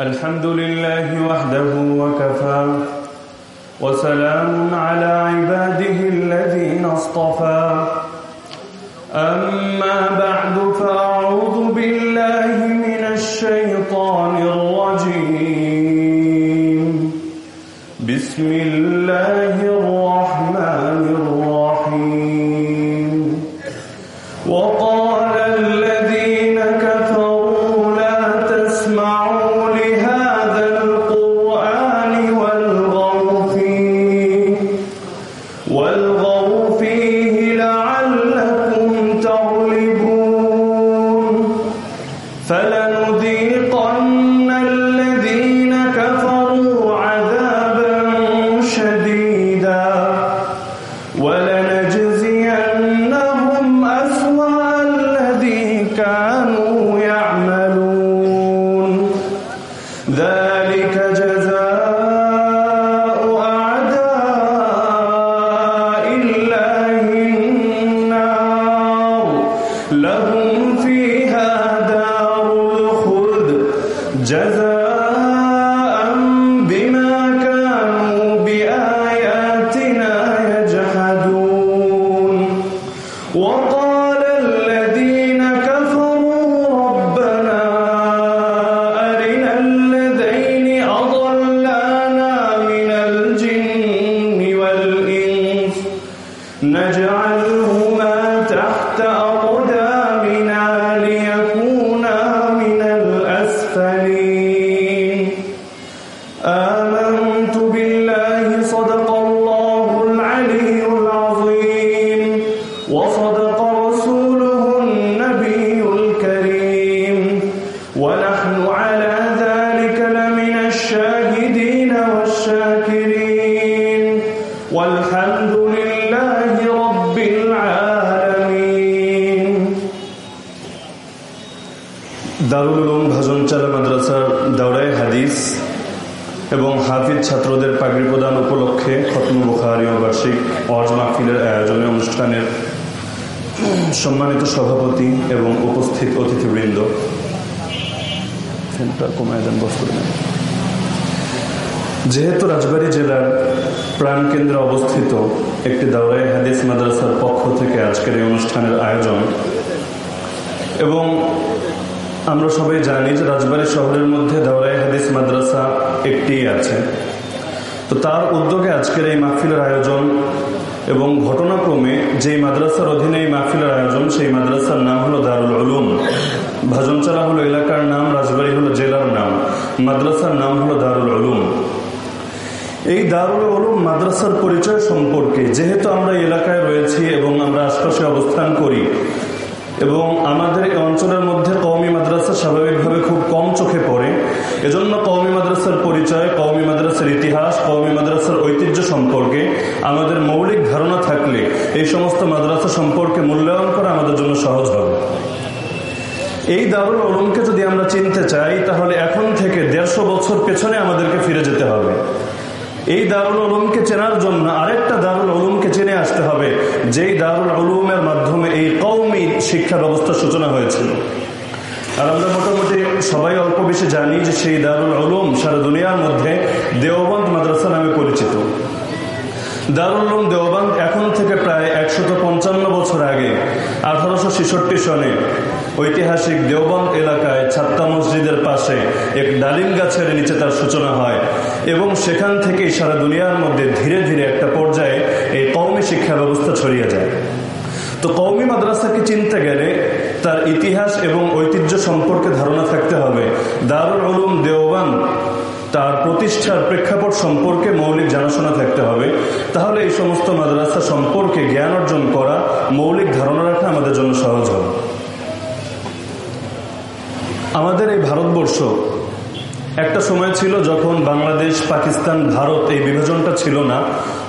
الحمد لله وحده وكفى وسلام على عباده الذين اصطفى. أما بعد فأعوذ بالله من الشيطان الرجيم. بسم الله দারুল উলুম ভাজনচালা মাদ্রাসার দাওরায় হাদিস এবং হাফিজ ছাত্রদের পাগড়ি প্রদান উপলক্ষে খতম বুখারি ও বার্ষিক অজ মাহফিলের আয়োজনে অনুষ্ঠানের সম্মানিত সভাপতি এবং উপস্থিত অতিথিবৃন্দ। যেহেতু রাজবাড়ী জেলার প্রাণকেন্দ্রে অবস্থিত একটি দাওরাই হাদিস মাদ্রাসার পক্ষ থেকে আজকের এই অনুষ্ঠানের আয়োজন এবং আমরা সবাই জানি যে রাজবাড়ী শহরের মধ্যে দাওরাই হাদিস মাদ্রাসা একটি আছে। তো তার উদ্যোগে আজকের এই মাহফিলের আয়োজন এবং ঘটনাক্রমে যেই মাদ্রাসার অধীনে এই মাহফিলের আয়োজন, সেই মাদ্রাসার নাম হলো দারুল উলুম। ভাজনচালা হলো এলাকার নাম, রাজবাড়ী হলো জেলার নাম। মাদ্রাসার নাম হলো দারুল উলুম। এই দারুল উলুম মাদ্রাসার পরিচয় সম্পর্কে যেহেতু আমরা এলাকায় রয়েছি এবং আমরা আশপাশে অবস্থান করি এবং আমাদের অঞ্চলের মধ্যে কওমি মাদ্রাসা স্বাভাবিকভাবে খুব কম চোখে পড়ে। এজন্য কওমি মাদ্রাসার পরিচয়, কওমি মাদ্রাসার ইতিহাস, কওমি মাদ্রাসার ঐতিহ্য সম্পর্কে আমাদের মৌলিক ধারণা থাকলে এই সমস্ত মাদ্রাসা সম্পর্কে মূল্যায়ন করা আমাদের জন্য সহজ হবে। এই দারুল উলুমকে যদি আমরা চিনতে চাই, তাহলে এখন থেকে দেড়শো বছর পেছনে আমাদেরকে ফিরে যেতে হবে। এই দারুল উলুমকে চেনার জন্য আরেকটা দারুল উলুমকে চেনে আসতে হবে, যেই দারুল উলুমের মাধ্যমে এই কৌমি শিক্ষা ব্যবস্থার সূচনা হয়েছিল। আর আমরা মোটামুটি সবাই অল্প বেশি জানি যে সেই দারুল উলুম সারা দুনিয়ার মধ্যে দেওবন্দ মাদ্রাসা নামে পরিচিত। দারুল উলুম দেওবন্দ এখন থেকে প্রায় একশত পঞ্চান্ন বছর আগে, আঠারোশো ছেষট্টি সনে ঐতিহাসিক দেওবন্দ এলাকায় ছাত্তা মসজিদের পাশে এক ডালিম গাছের নিচে তার সূচনা হয় এবং সেখান থেকেই সারা দুনিয়ার মধ্যে ধীরে ধীরে একটা পর্যায়ে এই কৌমি শিক্ষা ব্যবস্থা ছড়িয়ে যায়। তো কৌমি মাদ্রাসাকে চিনতে গেলে তার ইতিহাস এবং ঐতিহ্য সম্পর্কে ধারণা থাকতে হবে। দারুল উলুম দেওবান তার প্রতিষ্ঠার প্রেক্ষাপট সম্পর্কে মৌলিক জানাশোনা থাকতে হবে। তাহলে এই সমস্ত মাদ্রাসা সম্পর্কে জ্ঞান অর্জন করা মৌলিক ধারণা রাখা আমাদের জন্য সহজ হবে। আমাদের এই ভারতবর্ষ একটা সময় ছিল যখন বাংলাদেশ, পাকিস্তান, ভারত এই বিভাজনটা ছিল না।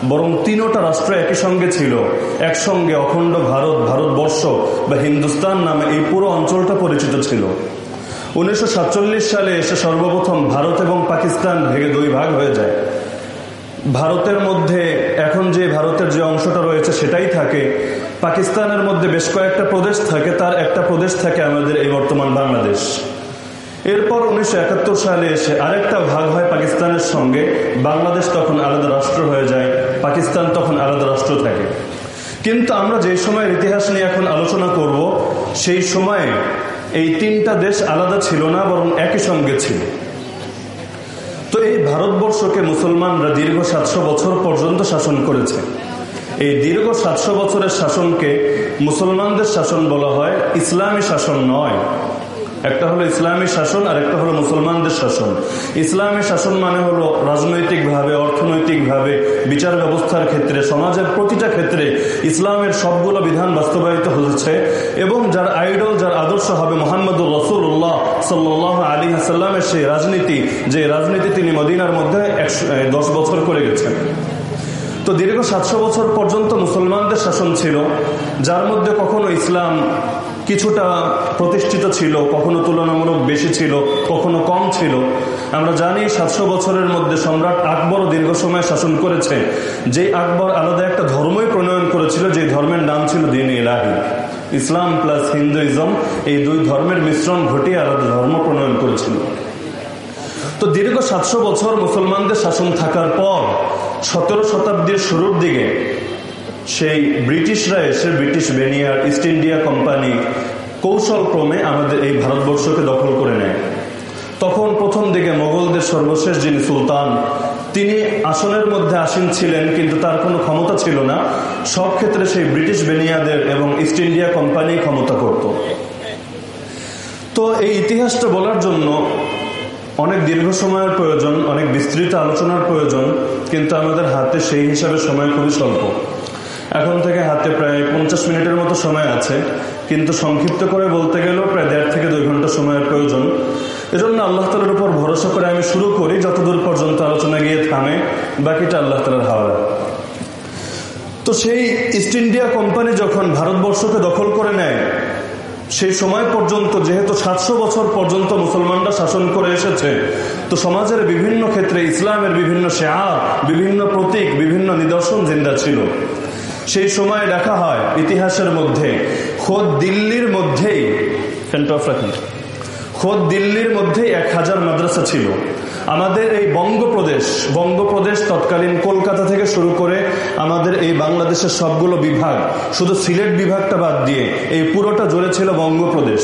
বরং তিনোটা রাষ্ট্র একই সঙ্গে ছিল। একসঙ্গে অখণ্ড ভারত, ভারতবর্ষ বা হিন্দুস্তান নামে এই পুরো অঞ্চলটা পরিচিত ছিল। উনিশশো সাতচল্লিশ সালে এসে সর্বপ্রথম ভারত এবং পাকিস্তান ভেঙে দুই ভাগ হয়ে যায়। ভারতের মধ্যে এখন যে ভারতের যে অংশটা রয়েছে সেটাই থাকে। পাকিস্তানের মধ্যে বেশ কয়েকটা প্রদেশ থাকে, তার একটা প্রদেশ থাকে আমাদের এই বর্তমান বাংলাদেশ। এরপর উনিশশো একাত্তর সালে এসে আরেকটা ভাগ হয় পাকিস্তানের সঙ্গে। বাংলাদেশ তখন আলাদা রাষ্ট্র হয়ে যায়, পাকিস্তান তখন আলাদা রাষ্ট্র থাকে। কিন্তু আমরা যে সময়ের ইতিহাস নিয়ে এখন আলোচনা করব, সেই সময়ে এই তিনটা দেশ আলাদা ছিল না, বরং একই সঙ্গে ছিল। তো এই ভারতবর্ষকে মুসলমানরা দীর্ঘ সাতশো বছর পর্যন্ত শাসন করেছে। এই দীর্ঘ সাতশো বছরের শাসনকে মুসলমানদের শাসন বলা হয় ইসলামী শাসন নয়। একটা হলো ইসলামী শাসন আর একটা হলো মুসলমানদের শাসন। ইসলামী শাসন মানে হলো রাজনৈতিকভাবে, অর্থনৈতিকভাবে, বিচার ব্যবস্থার ক্ষেত্রে, সমাজের প্রতিটা ক্ষেত্রে ইসলামের সবগুলো বিধান বাস্তবায়িত হয়েছে এবং যার আইডল যার আদর্শ হবে মোহাম্মদুর রসুল্লাহ সাল্লাহ আলী হাসাল্লামের সেই রাজনীতি, যে রাজনীতি তিনি মদিনার মধ্যে দশ বছর করে গেছেন। তো দীর্ঘ সাতশো বছর পর্যন্ত মুসলমানদের শাসন ছিল, যার মধ্যে কখনো ইসলাম কিছুটা প্রতিষ্ঠিত ছিল, কখনো তুলনামূলক বেশি ছিল, কখনো কম ছিল। আমরা জানি সাতশো বছরের মধ্যে সম্রাট আকবর দীর্ঘ সময় শাসন করেছে। যে আকবর আলাদা একটা ধর্মই প্রণয়ন করেছিল, যে ধর্মের নাম ছিল দিন ইলাহি। ইসলাম প্লাস হিন্দুইজম এই দুই ধর্মের মিশ্রণ ঘটিয়ে আলাদা ধর্ম প্রণয়ন করেছিল। তো দীর্ঘ সাতশো বছর মুসলমানদের শাসন থাকার পর, সতেরো শতাব্দীর শুরুর দিকে সেই ব্রিটিশরা এসে ব্রিটিশ বেনিয়ার ইস্ট ইন্ডিয়া কোম্পানি কৌশল ক্রমে আমাদের এই ভারতবর্ষকে দখল করে নেয়। তখন প্রথম দিকে মোগলদের সর্বশেষ যিনি সুলতান, তিনি আসনের মধ্যে আসীন ছিলেন কিন্তু তার কোনো ক্ষমতা ছিল না। সব ক্ষেত্রে সেই ব্রিটিশ বেনিয়াদের এবং ইস্ট ইন্ডিয়া কোম্পানি ক্ষমতা করত। তো এই ইতিহাসটা বলার জন্য অনেক দীর্ঘ সময়ের প্রয়োজন, অনেক বিস্তৃত আলোচনার প্রয়োজন, কিন্তু আমাদের হাতে সেই হিসাবে সময় খুবই স্বল্প। এখন থেকে হাতে প্রায় পঞ্চাশ মিনিটের মতো সময় আছে, কিন্তু সংক্ষিপ্ত করে বলতে গেলেও প্রায় দেড় থেকে দুই ঘণ্টা সময়ের প্রয়োজন। এজন্য আল্লাহ তালার উপর ভরসা করে আমি শুরু করি, যতদূর পর্যন্ত আলোচনা গিয়ে থামে, বাকিটা আল্লাহ তালার হাওয়া তো সেই ইস্ট ইন্ডিয়া কোম্পানি যখন ভারতবর্ষকে দখল করে নেয়, সেই সময় পর্যন্ত, যেহেতু সাতশো বছর পর্যন্ত মুসলমানরা শাসন করে এসেছে, তো সমাজের বিভিন্ন ক্ষেত্রে ইসলামের বিভিন্ন শেয়ার বিভিন্ন প্রতীক, বিভিন্ন নিদর্শন জিন্দা ছিল। সেই সময় দেখা হয় ইতিহাসের মধ্যে। খোদ দিল্লির মধ্যেই খোদ দিল্লির মধ্যেই এক হাজার মাদ্রাসা ছিল। আমাদের এই বঙ্গপ্রদেশ বঙ্গপ্রদেশ তৎকালীন কলকাতা থেকে শুরু করে আমাদের এই বাংলাদেশের সবগুলো বিভাগ, শুধু সিলেট বিভাগটা বাদ দিয়ে এই পুরোটা জুড়ে ছিল বঙ্গপ্রদেশ।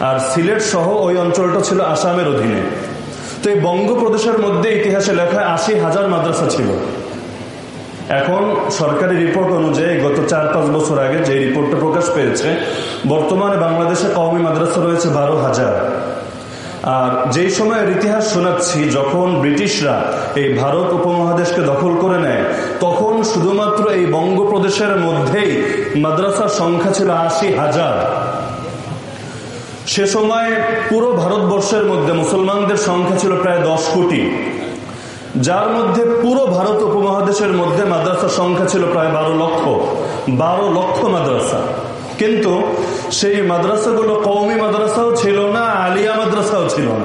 আর সিলেট সহ ওই অঞ্চলটা ছিল আসামের অধীনে। তো এই বঙ্গপ্রদেশের মধ্যে ইতিহাসে লেখা আশি হাজার মাদ্রাসা ছিল। এখন সরকারি রিপোর্ট অনুযায়ী গত চার, পাঁচ বছর আগে যে রিপোর্টটা প্রকাশ পেয়েছে, বর্তমানে বাংলাদেশে কওমি মাদ্রাসা রয়েছে বারো হাজার। আর যেই সময়ের ইতিহাস শোনাচ্ছি, যখন ব্রিটিশরা এই ভারত উপমহাদেশকে দখল করে নেয়, তখন শুধুমাত্র এই বঙ্গপ্রদেশের মধ্যেই মাদ্রাসার সংখ্যা ছিল আশি হাজার। সে সময় পুরো ভারতবর্ষের মধ্যে মুসলমানদের সংখ্যা ছিল প্রায় দশ কোটি। যার মধ্যে পুরো ভারত উপমহাদেশের মধ্যে মাদ্রাসার সংখ্যা ছিল প্রায় বারো লক্ষ। বারো লক্ষ মাদ্রাসা। কিন্তু সেই মাদ্রাসাগুলো কৌমি মাদ্রাসাও ছিল না, আলিয়া মাদ্রাসাও ছিল না।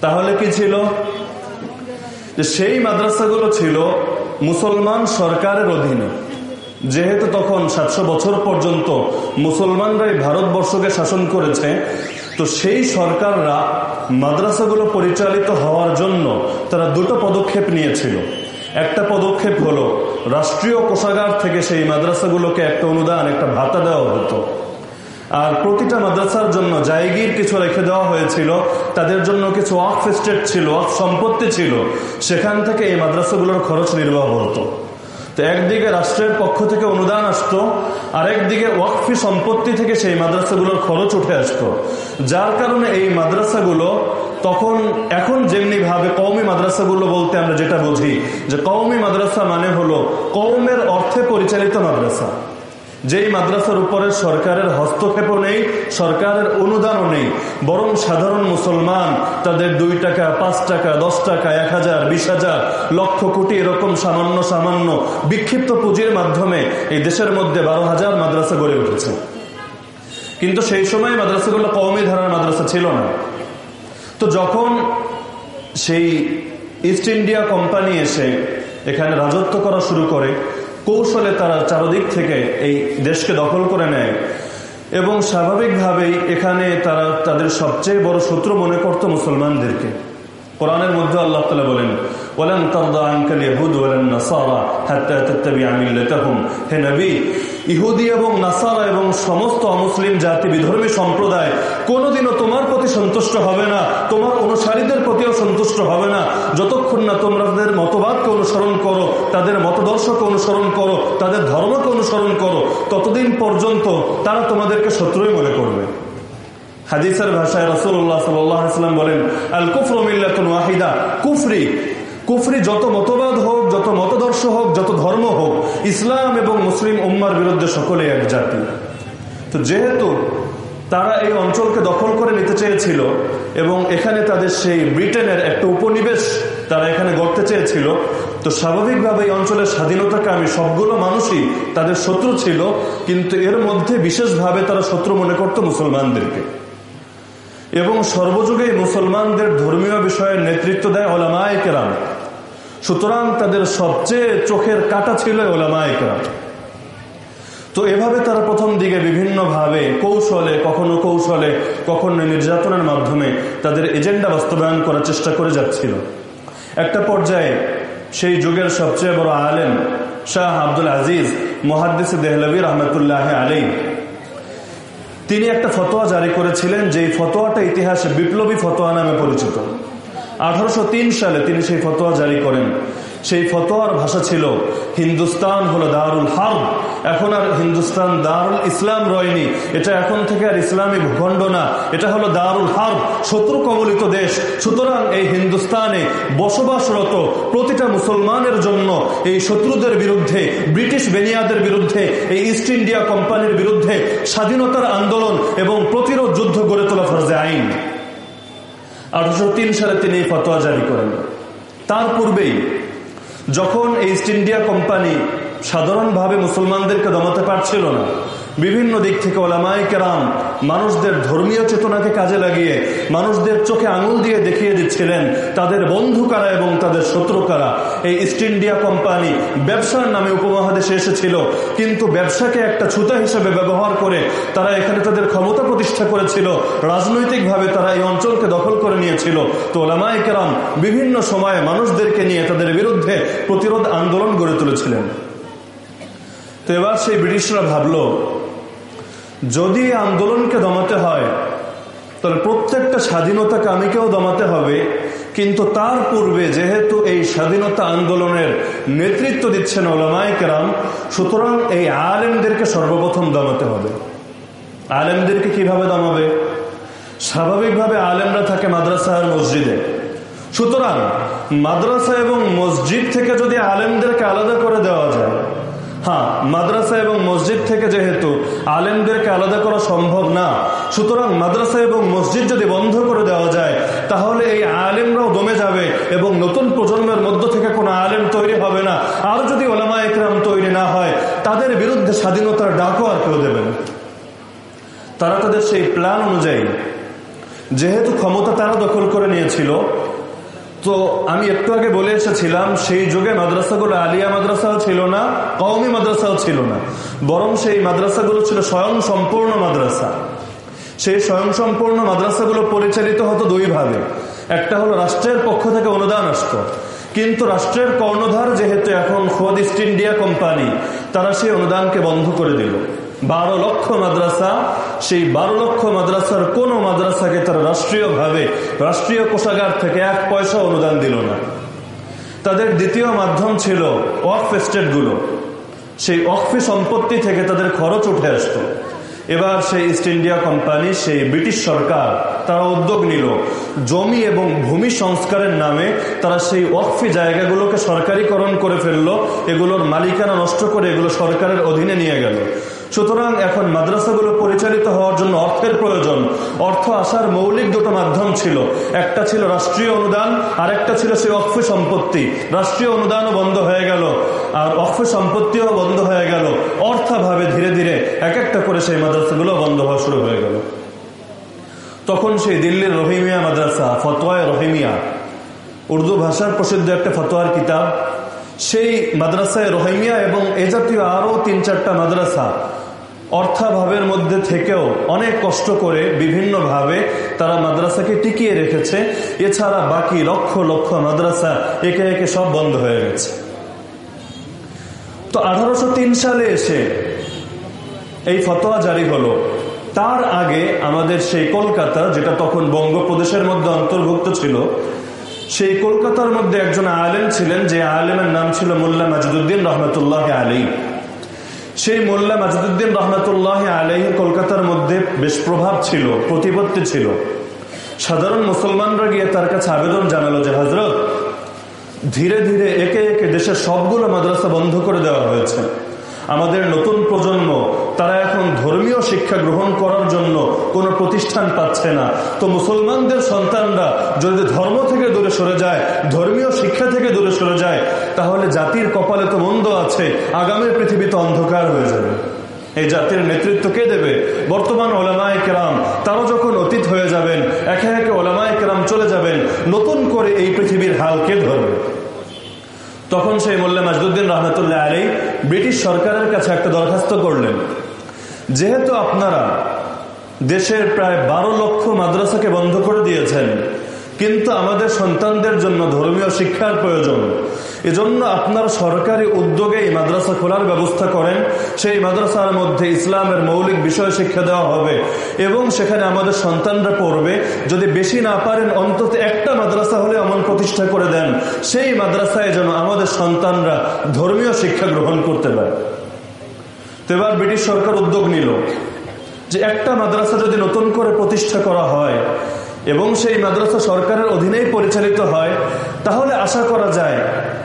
তাহলে কি ছিল? সেই মাদ্রাসাগুলো ছিল মুসলমান সরকারের অধীনে। যেহেতু তখন সাতশো বছর পর্যন্ত মুসলমানরাই ভারতবর্ষকে শাসন করেছে তো সেই সরকাররা মাদ্রাসাগুলো পরিচালিত হওয়ার জন্য তারা দুটো পদক্ষেপ নিয়েছিল। একটা পদক্ষেপ হলো, রাষ্ট্রীয় কোষাগার থেকে সেই মাদ্রাসাগুলোকে একটা অনুদান, একটা ভাতা দেওয়া হতো। আর প্রতিটা মাদ্রাসার জন্য জায়গির কিছু রেখে দেওয়া হয়েছিল। তাদের জন্য কিছু ওয়াকফ স্টেট ছিল ওয়াকফ সম্পত্তি ছিল। সেখান থেকে এই মাদ্রাসাগুলোর খরচ নির্বাহ হতো। তো একদিকে রাষ্ট্রের পক্ষ থেকে অনুদান আসত আর একদিকে ওয়াকফি সম্পত্তি থেকে সেই মাদ্রাসাগুলোর খরচ উঠে আসতো। যার কারণে এই মাদ্রাসাগুলো তখন, এখন যেমনি ভাবে কৌমি মাদ্রাসাগুলো বলতে আমরা যেটা বুঝি, যে কৌমি মাদ্রাসা মানে হলো কৌমের অর্থে পরিচালিত মাদ্রাসা। যেই মাদ্রাসার উপরে সরকারের হস্তক্ষেপও নেই, সরকারের অনুদানও নেই, বরং সাধারণ মুসলমান তাদের দুই টাকা, পাঁচ টাকা, দশ টাকা, এক হাজার, বিশ হাজার, লক্ষ কোটি এরকম সামান্য সামান্য বিক্ষিপ্ত পুঁজির মাধ্যমে এই দেশের মধ্যে বারো হাজার মাদ্রাসা গড়ে উঠেছে। কিন্তু সেই সময় মাদ্রাসাগুলো কওমি ধারার মাদ্রাসা ছিল না। তো যখন সেই ইস্ট ইন্ডিয়া কোম্পানি এসে এখানে রাজত্ব করা শুরু করে কৌশলে তারা চারদিক থেকে এই দেশকে দখল করে নেয়। এবং স্বাভাবিকভাবেই এখানে তারা তাদের সবচেয়ে বড় শত্রু মনে করত মুসলমানদেরকে। কোরআনের মধ্যে আল্লাহ তালা বলেন বলেন তারদা আঙ্কাল ইহুদ ওলান নাসারা হাত্তা তাত্তাবিআ মিল্লাতাহুম। হে নবী ইহুদি এবং নাসারা এবং সমস্ত অমুসলিম জাতি, বিধর্মী সম্প্রদায়, কোনোদিনও তোমার প্রতি সন্তুষ্ট হবে না। তোমার অনুসারীদের প্রতিও সন্তুষ্ট হবে না। যতক্ষণ না তোমরা তাদের মতবাদকে অনুসরণ করো, তাদের মতদর্শকে অনুসরণ করো, তাদের ধর্মকে অনুসরণ করো, ততদিন পর্যন্ত তারা তোমাদেরকে শত্রুই মনে করবে। হাদিসের ভাষায় রসুল্লাহ সাল্লাম বলেন আল কুফরমিল্লাতুন ওয়াহিদা, কুফরি কুফরি যত মতবাদ হোক, যত মতদর্শ হোক, যত ধর্ম হোক, ইসলাম এবং মুসলিম উম্মার বিরুদ্ধে সকলে এক জাতি। তো যেহেতু তারা এই অঞ্চলকে দখল করে নিতে চেয়েছিল এবং এখানে তাদের সেই ব্রিটেনের একটা উপনিবেশ তারা এখানে গড়তে চেয়েছিল, তো স্বাভাবিকভাবে এই অঞ্চলের স্বাধীনতাকামী সবগুলো মানুষই তাদের শত্রু ছিল, কিন্তু এর মধ্যে বিশেষভাবে তারা শত্রু মনে করত মুসলমানদেরকে। এবং সর্বযুগে মুসলমানদের ধর্মীয় বিষয়ের নেতৃত্ব দেয় ওলামায় কেরাম। সুতরাং তাদের সবচেয়ে চোখের কাটা ছিল ওলামায় কেরাম তো এভাবে তারা প্রথম দিকে বিভিন্নভাবে কৌশলে, কখনো কৌশলে, কখনো নির্যাতনের মাধ্যমে তাদের এজেন্ডা বাস্তবায়ন করার চেষ্টা করে যাচ্ছিল। একটা পর্যায়ে সেই যুগের সবচেয়ে বড় আলেম শাহ আব্দুল আজিজ মহাদ্দিস দেহলবী রহমতুল্লাহ আলী তিনি একটা ফতোয়া জারি করেছিলেন যে ফতোয়াটা ইতিহাসে বিপ্লবী ফতোয়া নামে পরিচিত। আঠারোশো তিন সালে তিনি সেই ফতোয়া জারি করেন। সেই ফতোয়ার ভাষা ছিল, হিন্দুস্তান হলো দারুল হার্ব। এখন আর হিন্দুস্তান দারুল ইসলাম রয়নি। এটা এখন থেকে আর ইসলামী ভূখণ্ড না। এটা হলো দারুল হার্ব, শত্রু কবলিত দেশ। সুতরাং এই হিন্দুস্তানে বসবাসরত প্রতিটা মুসলমানের জন্য এই শত্রুদের বিরুদ্ধে, ব্রিটিশ বেনিয়াদের বিরুদ্ধে, এই ইস্ট ইন্ডিয়া কোম্পানির বিরুদ্ধে স্বাধীনতার আন্দোলন এবং প্রতিরোধ যুদ্ধ গড়ে তোলা ফরজে আইন। আঠারোশো সালে তিনি ফতোয়া জারি করেন। তার পূর্বেই যখন ইস্ট ইন্ডিয়া কোম্পানি সাধারণভাবে মুসলমানদেরকে দমাতে পারছিল না বিভিন্ন দিক থেকে ওলামাই কেরাম মানুষদের ধর্মীয় চেতনাকে কাজে লাগিয়ে, মানুষদের চোখে আঙুল দিয়ে দেখিয়ে দিচ্ছিলেন তাদের বন্ধু কারা এবং তাদের শত্রু কারা। এই ইস্ট ইন্ডিয়া কোম্পানি ব্যবসার নামে উপমহাদেশে এসেছিল, কিন্তু ব্যবসাকে একটা ছুতা হিসেবে ব্যবহার করে তারা এখানে তাদের ক্ষমতা প্রতিষ্ঠা করেছিল, রাজনৈতিকভাবে তারা এই অঞ্চলকে দখল করে নিয়েছিল। তো ওলামাই কেরাম বিভিন্ন সময়ে মানুষদেরকে নিয়ে তাদের বিরুদ্ধে প্রতিরোধ আন্দোলন গড়ে তুলেছিলেন। তো এবার সেই ব্রিটিশরা ভাবলো যদি আন্দোলনকে দমাতে হয়, তাহলে প্রত্যেকটা স্বাধীনতা কামীকেও দমাতে হবে। কিন্তু তার পূর্বে যেহেতু এই স্বাধীনতা আন্দোলনের নেতৃত্ব দিচ্ছেন ওলামায় কেরাম, সুতরাং এই আলেমদেরকে সর্বপ্রথম দমাতে হবে। আলেমদেরকে কীভাবে দমাবে? স্বাভাবিকভাবে আলেমরা থাকে মাদ্রাসা আর মসজিদে। সুতরাং মাদ্রাসা এবং মসজিদ থেকে যদি আলেমদেরকে আলাদা করে দেওয়া যায় হ্যাঁ মাদ্রাসা এবং মসজিদ থেকে যেহেতু আলেমদেরকে আলাদা করা সম্ভব না, সুতরাং মাদ্রাসা এবং মসজিদ যদি বন্ধ করে দেওয়া যায়, তাহলে এই আলেমরাও দমে যাবে এবং নতুন প্রজন্মের মধ্য থেকে কোনো আলেম তৈরি হবে না। আর যদি ওলামা একরাম তৈরি না হয়, তাদের বিরুদ্ধে স্বাধীনতার ডাকও আর কেউ দেবেন তারা তাদের সেই প্ল্যান অনুযায়ী, যেহেতু ক্ষমতা তারা দখল করে নিয়েছিল তো আমি একটু আগে বলে এসেছিলাম, সেই যুগে মাদ্রাসাগুলো আলিয়া মাদ্রাসাও ছিল না, কওমি মাদ্রাসাও ছিল না। বরং সেই মাদ্রাসাগুলো ছিল স্বয়ং সম্পূর্ণ মাদ্রাসা। সেই স্বয়ং সম্পূর্ণ মাদ্রাসাগুলো পরিচালিত হতো দুইভাবে একটা হলো রাষ্ট্রের পক্ষ থেকে অনুদান আসত। কিন্তু রাষ্ট্রের কর্ণধার যেহেতু এখন খোয়াদ ইস্ট ইন্ডিয়া কোম্পানি, তারা সেই অনুদানকে বন্ধ করে দিল। বারো লক্ষ মাদ্রাসা সেই বারো লক্ষ মাদ্রাসার কোন মাদ্রাসাকে তারা রাষ্ট্রীয়ভাবে, রাষ্ট্রীয় কোষাগার থেকে এক পয়সা অনুদান দিল না। তাদের দ্বিতীয় মাধ্যম ছিল ওয়াকফ এস্টেটগুলো সেই অকফি সম্পত্তি থেকে তাদের খরচ উঠে আসত। এবার সেই ইস্ট ইন্ডিয়া কোম্পানি, সেই ব্রিটিশ সরকার, তারা উদ্যোগ নিল। জমি এবং ভূমি সংস্কারের নামে তারা সেই অকফি জায়গাগুলোকে সরকারিকরণ করে ফেলল। এগুলোর মালিকানা নষ্ট করে এগুলো সরকারের অধীনে নিয়ে গেল। সুতরাং এখন মাদ্রাসাগুলো পরিচালিত হওয়ার জন্য অর্থের প্রয়োজন। অর্থ আসার মৌলিক দুটো মাধ্যম ছিল। একটা ছিল রাষ্ট্রীয় অনুদান আর একটা ছিল সেই অক্ষ সম্পত্তি। রাষ্ট্রীয় অনুদানও বন্ধ হয়ে গেল, আর অক্ষ সম্পত্তিও বন্ধ হয়ে গেল। অর্থাভাবে ধীরে ধীরে এক একটা করে সেই মাদ্রাসাগুলো বন্ধ হওয়া শুরু হয়ে গেল। তখন সেই দিল্লির রহিমিয়া মাদ্রাসা ফতোয় রহিমিয়া, উর্দু ভাষার প্রসিদ্ধ একটা ফতোয়ার কিতাব। সেই মাদ্রাসায় রহিমিয়া এবং এ জাতীয় আরও তিন চারটা মাদ্রাসা অর্থাভাবের মধ্যে থেকেও অনেক কষ্ট করে বিভিন্নভাবে তারা মাদ্রাসাকে টিকিয়ে রেখেছে। এছাড়া বাকি লক্ষ লক্ষ মাদ্রাসা একে একে সব বন্ধ হয়ে গেছে। তো আঠারোশো তিন সালে এসে এই ফতোয়া জারি হলো। তার আগে আমাদের সেই কলকাতা, যেটা তখন বঙ্গপ্রদেশের মধ্যে অন্তর্ভুক্ত ছিল, সেই কলকাতার মধ্যে একজন আলেম ছিলেন, যে আলেমের নাম ছিল মোল্লা মাজিদুদ্দিন রহমতুল্লাহ আলী সেই মোল্লা মাজিদুদ্দিন রহমতুল্লাহ আলাই কলকাতার মধ্যে বেশ প্রভাব ছিল, প্রতিপত্তি ছিল। সাধারণ মুসলমানরা গিয়ে তার কাছে আবেদন জানালো যে হজরত ধীরে ধীরে একে একে দেশের সবগুলো মাদ্রাসা বন্ধ করে দেওয়া হয়েছে। আমাদের নতুন প্রজন্ম, তারা এখন ধর্মীয় শিক্ষা গ্রহণ করার জন্য কোনো প্রতিষ্ঠান পাচ্ছে না। তো মুসলমানদের সন্তানরা যদি ধর্ম থেকে দূরে সরে যায়, ধর্মীয় শিক্ষা থেকে দূরে সরে যায়, তাহলে জাতির কপালে তো মন্দ আছে, আগামী পৃথিবীতে অন্ধকার হয়ে যাবে। এই জাতির নেতৃত্ব কে দেবে? বর্তমান ওলামায় কেরাম, তারা যখন অতীত হয়ে যাবেন, একে একে ওলামায় কেরাম চলে যাবেন, নতুন করে এই পৃথিবীর হাল কে ধরবে? তখন সেই মোল্লা মাজদুদ্দিন রহমতুল্লাহ আলী ব্রিটিশ সরকারের কাছে একটা দরখাস্ত করলেন। যেহেতু আপনারা দেশের প্রায় বারো লক্ষ মাদ্রাসাকে বন্ধ করে দিয়েছেন, কিন্তু আমাদের সন্তানদের জন্য ধর্মীয় শিক্ষার প্রয়োজন এজন্য আপনার সরকারি উদ্যোগে এই মাদ্রাসা খোলার ব্যবস্থা করেন। সেই মাদ্রাসার মধ্যে ইসলামের মৌলিক বিষয় শিক্ষা দেওয়া হবে এবং সেখানে আমাদের সন্তানরা পড়বে। যদি বেশি না পারেন, অন্তত একটা মাদ্রাসা হলে এমন প্রতিষ্ঠা করে দেন। সেই মাদ্রাসায় যেন আমাদের সন্তানরা ধর্মীয় শিক্ষা গ্রহণ করতে পারে। তো এবার ব্রিটিশ সরকার উদ্যোগ নিল যে একটা মাদ্রাসা যদি নতুন করে প্রতিষ্ঠা করা হয় এবং সেই মাদ্রাসা সরকারের অধীনেই পরিচালিত হয়, তাহলে আশা করা যায়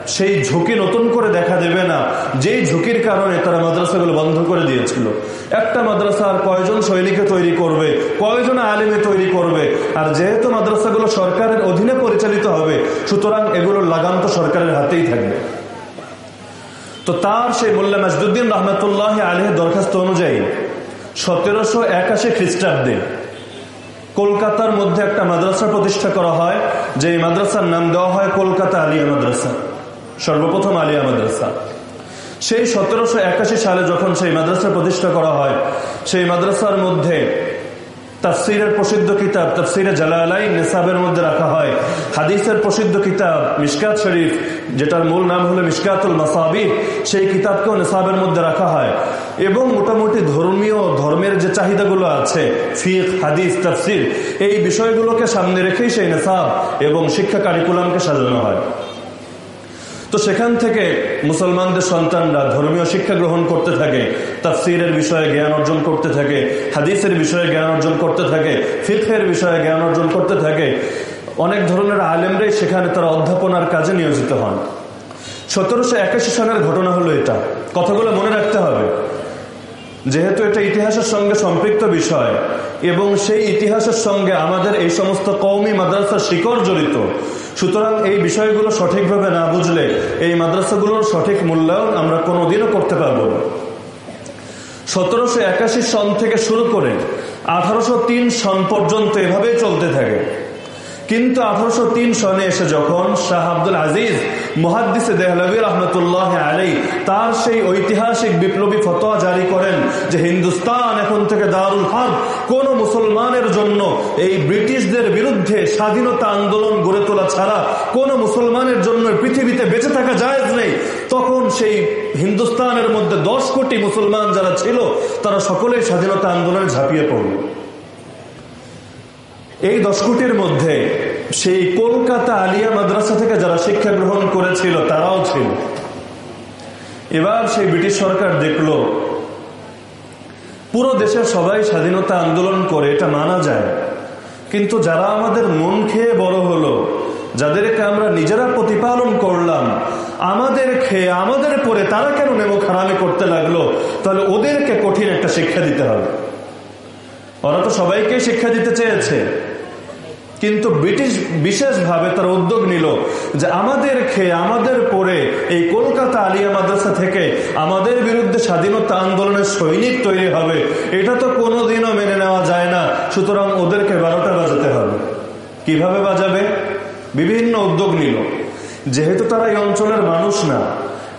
সেই ঝুঁকি নতুন করে দেখা দেবে না, যেই ঝুঁকির কারণে তারা মাদ্রাসাগুলো বন্ধ করে দিয়েছিল। একটা মাদ্রাসা আর কয়জন সৈনিকে তৈরি করবে, কয়জন আলিমে তৈরি করবে, আর যেহেতু মাদ্রাসাগুলো সরকারের অধীনে পরিচালিত হবে, সুতরাং এগুলো লাগান্ত সরকারের হাতেই থাকবে। তো তার সেই মোল্লা মাজদুদ্দিন রহমতুল্লাহ আলহের দরখাস্ত অনুযায়ী সতেরোশো একাশি খ্রিস্টাব্দে কলকাতার মধ্যে একটা মাদ্রাসা প্রতিষ্ঠা করা হয়, যে মাদ্রাসার নাম দেওয়া হয় কলকাতা আলিয়া মাদ্রাসা। সর্বপ্রথম আলিয়া মাদ্রাসা। সেই সতেরোশো একাশি সালে যখন সেই মাদ্রাসা প্রতিষ্ঠা করা হয়, সেই মাদ্রাসার মধ্যে তাফসিরের প্রসিদ্ধ কিতাব তফসিরে জালালাই নিসাবের মধ্যে রাখা হয়। হাদিসের প্রসিদ্ধ কিতাব মিসকাত শরীফ, যেটার মূল নাম হলো মিসকাতুল মাসাবি সেই কিতাবকেও নিসাবের মধ্যে রাখা হয়। এবং মোটামুটি ধর্মীয় ধর্মের যে চাহিদাগুলো আছে ফিক হাদিস, তফসির, এই বিষয়গুলোকে সামনে রেখেই সেই নেশাব এবং শিক্ষা কারিকুলামকে সাজানো হয়। তো সেখান থেকে মুসলমানদের সন্তানরা ধর্মীয় শিক্ষা গ্রহণ করতে থাকে, তাফসিরের বিষয়ে জ্ঞান অর্জন করতে থাকে, হাদিসের বিষয়ে জ্ঞান অর্জন করতে থাকে ফিফের বিষয়ে জ্ঞান অর্জন করতে থাকে। অনেক ধরনের আলেমরাই সেখানে তারা অধ্যাপনার কাজে নিয়োজিত হন। সতেরোশো একাশি সালের ঘটনা হলো এটা। কথাগুলো মনে রাখতে হবে। যেহেতু এটা ইতিহাসের সঙ্গে সম্পৃক্ত বিষয় এবং সেই ইতিহাসের সঙ্গে আমাদের এই সমস্ত কৌমি মাদ্রাসা শিকড় জড়িত। সুতরাং এই বিষয়গুলো সঠিকভাবে না বুঝলে এই মাদ্রাসাগুলোর সঠিক মূল্যায়ন আমরা কোনোদিনও করতে পারব না। সতেরোশো একাশি সন থেকে শুরু করে আঠারোশো তিন সন পর্যন্ত এভাবেই চলতে থাকে। কিন্তু আঠারোশো তিন সনে এসে যখন শাহ আব্দুল আজিজ মহাদ্দিসে দেহলবী রহমতুল্লাহ আলী তার সেই ঐতিহাসিক বিপ্লবী ফতোয়া জারি করেন যে হিন্দুস্তান এখন থেকে দারুল হাব কোন মুসলমানের জন্য এই ব্রিটিশদের বিরুদ্ধে স্বাধীনতা আন্দোলন গড়ে তোলা ছাড়া কোন মুসলমানের জন্য পৃথিবীতে বেঁচে থাকা যায় নেই। তখন সেই হিন্দুস্তানের মধ্যে দশ কোটি মুসলমান যারা ছিল, তারা সকলেই স্বাধীনতা আন্দোলনে ঝাঁপিয়ে পড়ল। এই দশ কোটির মধ্যে সেই কলকাতা আলিয়া মাদ্রাসা থেকে যারা শিক্ষা গ্রহণ করেছিল, তারাও ছিল। এবার সেই ব্রিটিশ সরকার দেখল, পুরো দেশের সবাই স্বাধীনতা আন্দোলন করে, এটা মানা যায়। কিন্তু যারা আমাদের মন খেয়ে বড় হলো, যাদেরকে আমরা নিজেরা প্রতিপালন করলাম, আমাদের খেয়ে, আমাদের পরে তারা কেন নেমো খারামি করতে লাগল? তাহলে ওদেরকে কঠিন একটা শিক্ষা দিতে হবে। ওরা তো সবাইকে শিক্ষা দিতে চেয়েছে। কিন্তু ব্রিটিশ বিশেষভাবে তার উদ্যোগ নিল যে আমাদের খেয়ে আমাদের পরে এই কলকাতা আলিয়া মাদ্রাসা থেকে আমাদের বিরুদ্ধে স্বাধীনতা আন্দোলনের সৈনিক তৈরি হবে। এটা তো কোনোদিনও মেনে নেওয়া যায় না। সুতরাং ওদেরকে বারোটা বাজাতে হবে। কীভাবে বাজাবে? বিভিন্ন উদ্যোগ নিল। যেহেতু তারা এই অঞ্চলের মানুষ না,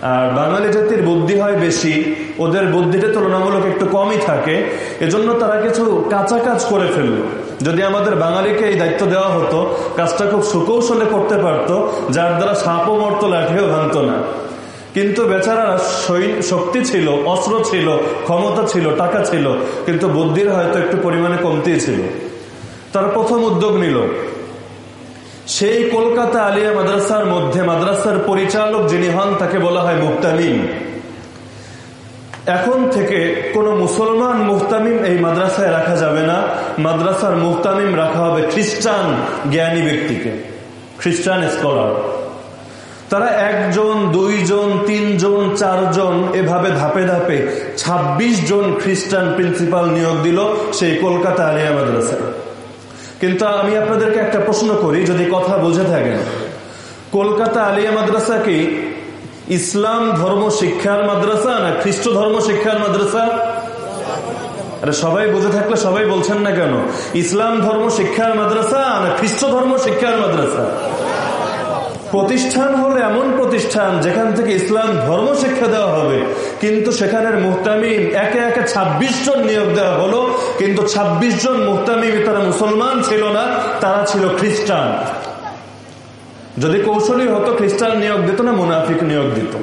আর বাঙালি জাতির বুদ্ধি হয় বেশি, ওদের বুদ্ধিটা তুলনামূলক একটু কমই থাকে, এজন্য তারা কিছু কাঁচা কাজ করে ফেলল। যদি আমাদের বাঙালিকে এই দায়িত্ব দেওয়া হতো, কাজটা খুব সুকৌশলে করতে পারতো, যার দ্বারা সাপও মরতো, লাঠিও ভাঙত না। কিন্তু বেচারা শক্তি ছিল, অস্ত্র ছিল, ক্ষমতা ছিল, টাকা ছিল, কিন্তু বুদ্ধির হয়তো একটু পরিমাণে কমতি ছিল। তারা প্রথম উদ্যোগ নিল। সেই কলকাতা আলিয়া মাদ্রাসার মধ্যে মাদ্রাসার পরিচালক যিনি হন, তাকে বলা হয় মুক্তামিম এখন থেকে কোন মুসলমান মুহতামিম এই মাদ্রাসায় রাখা যাবে না। মাদ্রাসার মুহতামিম রাখা হবে খ্রিস্টান জ্ঞানী ব্যক্তিকে, খ্রিস্টান স্কলার। তারা একজন, দুইজন, তিনজন, চারজন এভাবে ধাপে ধাপে ২৬ জন খ্রিস্টান প্রিন্সিপাল নিয়োগ দিল সেই কলকাতা আলিয়া মাদ্রাসায়। কিন্তু আমি আপনাদেরকে একটা প্রশ্ন করি, যদি কথা বুঝে থাকেন। কলকাতা আলিয়া মাদ্রাসা কি ইসলাম ধর্ম শিক্ষার মাদ্রাসা না খ্রিস্ট ধর্ম শিক্ষার মাদ্রাসা? আরে সবাই বুঝে থাকলে সবাই বলছেন না কেন? ইসলাম ধর্ম শিক্ষার মাদ্রাসা না খ্রিস্ট ধর্ম শিক্ষার মাদ্রাসা? প্রতিষ্ঠান হলো এমন প্রতিষ্ঠান যেখান থেকে ইসলাম ধর্ম শিক্ষা দেওয়া হবে। কিন্তু সেখানের মুহতামিম একে একে ২৬ জন নিয়োগ দেওয়া হলো, কিন্তু ২৬ জন মুহতামিম তারা মুসলমান ছিল না, তারা ছিল খ্রিস্টান। যদি কৌশলী হতো, খ্রিস্টান নিয়োগ দিত না, মুনাফিক নিয়োগ দিত।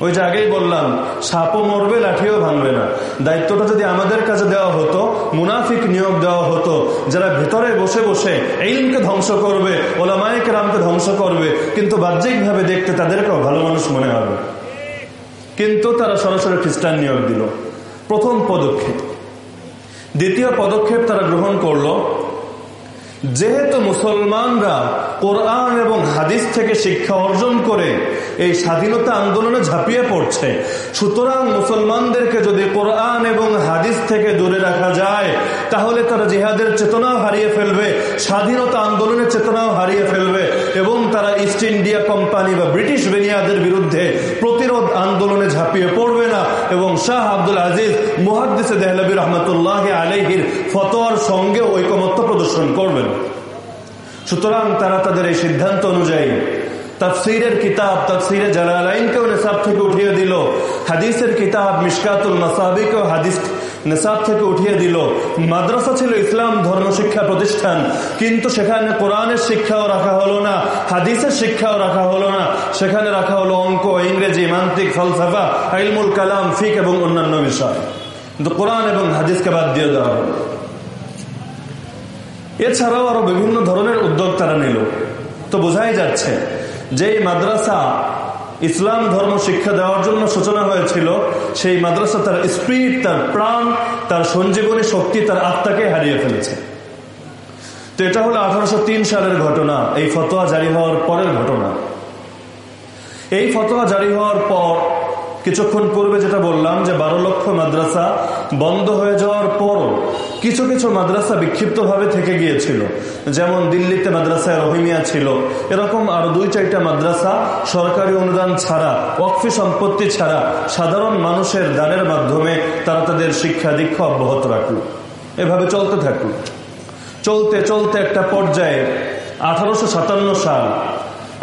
ওই যে আগেই বললাম, সাপও মরবে, লাঠিও ভাঙবে না। দায়িত্বটা যদি আমাদের কাছে দেওয়া হতো, মুনাফিক নিয়োগ দেওয়া হতো, যারা ভেতরে বসে বসে এইমকে ধ্বংস করবে ওলামায়ক রামকে ধ্বংস করবে, কিন্তু বাহ্যিকভাবে দেখতে তাদেরকেও ভালো মানুষ মনে হবে। কিন্তু তারা সরাসরি খ্রিস্টান নিয়োগ দিল। প্রথম পদক্ষেপ। দ্বিতীয় পদক্ষেপ তারা গ্রহণ করল যেহেতু মুসলমানরা কোরআন এবং হাদিস থেকে শিক্ষা অর্জন করে এই স্বাধীনতা আন্দোলনে ঝাঁপিয়ে পড়ছে, সুতরাং মুসলমানদেরকে যদি কোরআন এবং হাদিস থেকে দূরে রাখা যায়, তাহলে তারা জিহাদের চেতনাও হারিয়ে ফেলবে, স্বাধীনতা আন্দোলনের চেতনাও হারিয়ে ফেলবে, এবং তারা ইস্ট ইন্ডিয়া কোম্পানি বা ব্রিটিশ বেনিয়াদের বিরুদ্ধে প্রতিরোধ আন্দোলনে ঝাঁপিয়ে পড়বে না। এবং শাহ আব্দুল আজিজ মুহাদ্দিসে দেহলবী রহমতুল্লাহ আলহির ফতোয়ার সঙ্গে ঐকমত্য প্রদর্শন করবেন। সুতরাং তারা তাদের এই সিদ্ধান্ত অনুযায়ী তফসিরের কিতাব, তফসিরে জালালাইনকেও নেশাব থেকে উঠিয়ে দিল, হাদিসের কিতাব মিসকাতুল মাসাবিকেও হাদিস নেশাব থেকে উঠিয়ে দিল। মাদ্রাসা ছিল ইসলাম ধর্ম শিক্ষা প্রতিষ্ঠান। কিন্তু সেখানে কোরআনের শিক্ষাও রাখা হলো না, হাদিসের শিক্ষাও রাখা হলো না। সেখানে রাখা হলো অঙ্ক, ইংরেজি মান্তিক ফলসাফা আইলমুল কালাম, ফিক এবং অন্যান্য বিষয়। কিন্তু কোরআন এবং হাদিসকে বাদ দিয়ে দেওয়া হলো। এছাড়াও আরও বিভিন্ন ধরনের উদ্যোগ তারা নিল। তো বোঝাই যাচ্ছে যে মাদ্রাসা ইসলাম, ধর্ম, শিক্ষা দেওয়ার জন্য সূচনা হয়েছিল। সেই মাদ্রাসা তার স্পিরিট তার প্রাণ, তার সঞ্জীবনী শক্তি, তার আত্মাকে হারিয়ে ফেলেছে। তো এটা হলো আঠারোশো তিন সালের ঘটনা, এই ফতোয়া জারি হওয়ার পরের ঘটনা। এই ফতোয়া জারি হওয়ার পর কিছুক্ষণ পূর্বে যেটা বললাম যে বারো লক্ষ মাদ্রাসা বন্ধ হয়ে যাওয়ার পরও কিছু কিছু মাদ্রাসা বিক্ষিপ্তভাবে থেকে গিয়েছিল। যেমন দিল্লিতে মাদ্রাসায় রহিমিয়া ছিল। এরকম আরও দুই চারটা মাদ্রাসা সরকারি অনুদান ছাড়া অক্ষি সম্পত্তি ছাড়া সাধারণ মানুষের দানের মাধ্যমে তারা তাদের শিক্ষা দীক্ষা অব্যাহত রাখল। এভাবে চলতে থাকল। চলতে চলতে একটা পর্যায়ে আঠারোশো সাতান্ন সাল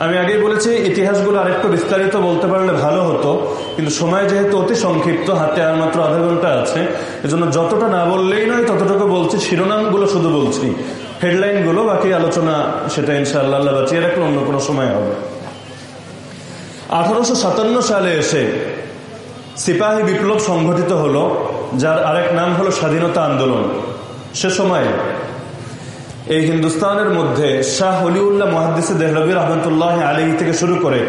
আমি আগেই বলেছি, ইতিহাসগুলো আরেকটু বিস্তারিত বলতে পারলে ভালো হতো, কিন্তু সময় যেহেতু অতি সংক্ষিপ্ত, হাতে আর মাত্র আধা ঘণ্টা আছে, এজন্য যতটা না বললেই নয়, ততটুকু বলছি, শিরোনামগুলো শুধু বলছি। হেডলাইনগুলো, বাকি আলোচনা সেটা ইনশাআল্লাহ বাঁচিয়ে রাখলে অন্য কোনো সময় হবে আঠারোশো সাতান্ন সালে এসে সিপাহী বিপ্লব সংঘটিত হলো, যার আরেক নাম হলো স্বাধীনতা আন্দোলন। সে সময় এই হিন্দুস্তানের মধ্যে শাহ হলিউল্লাহ মহাদিস দেহলবী রহমতুল্লাহ আলী থেকে শুরু করে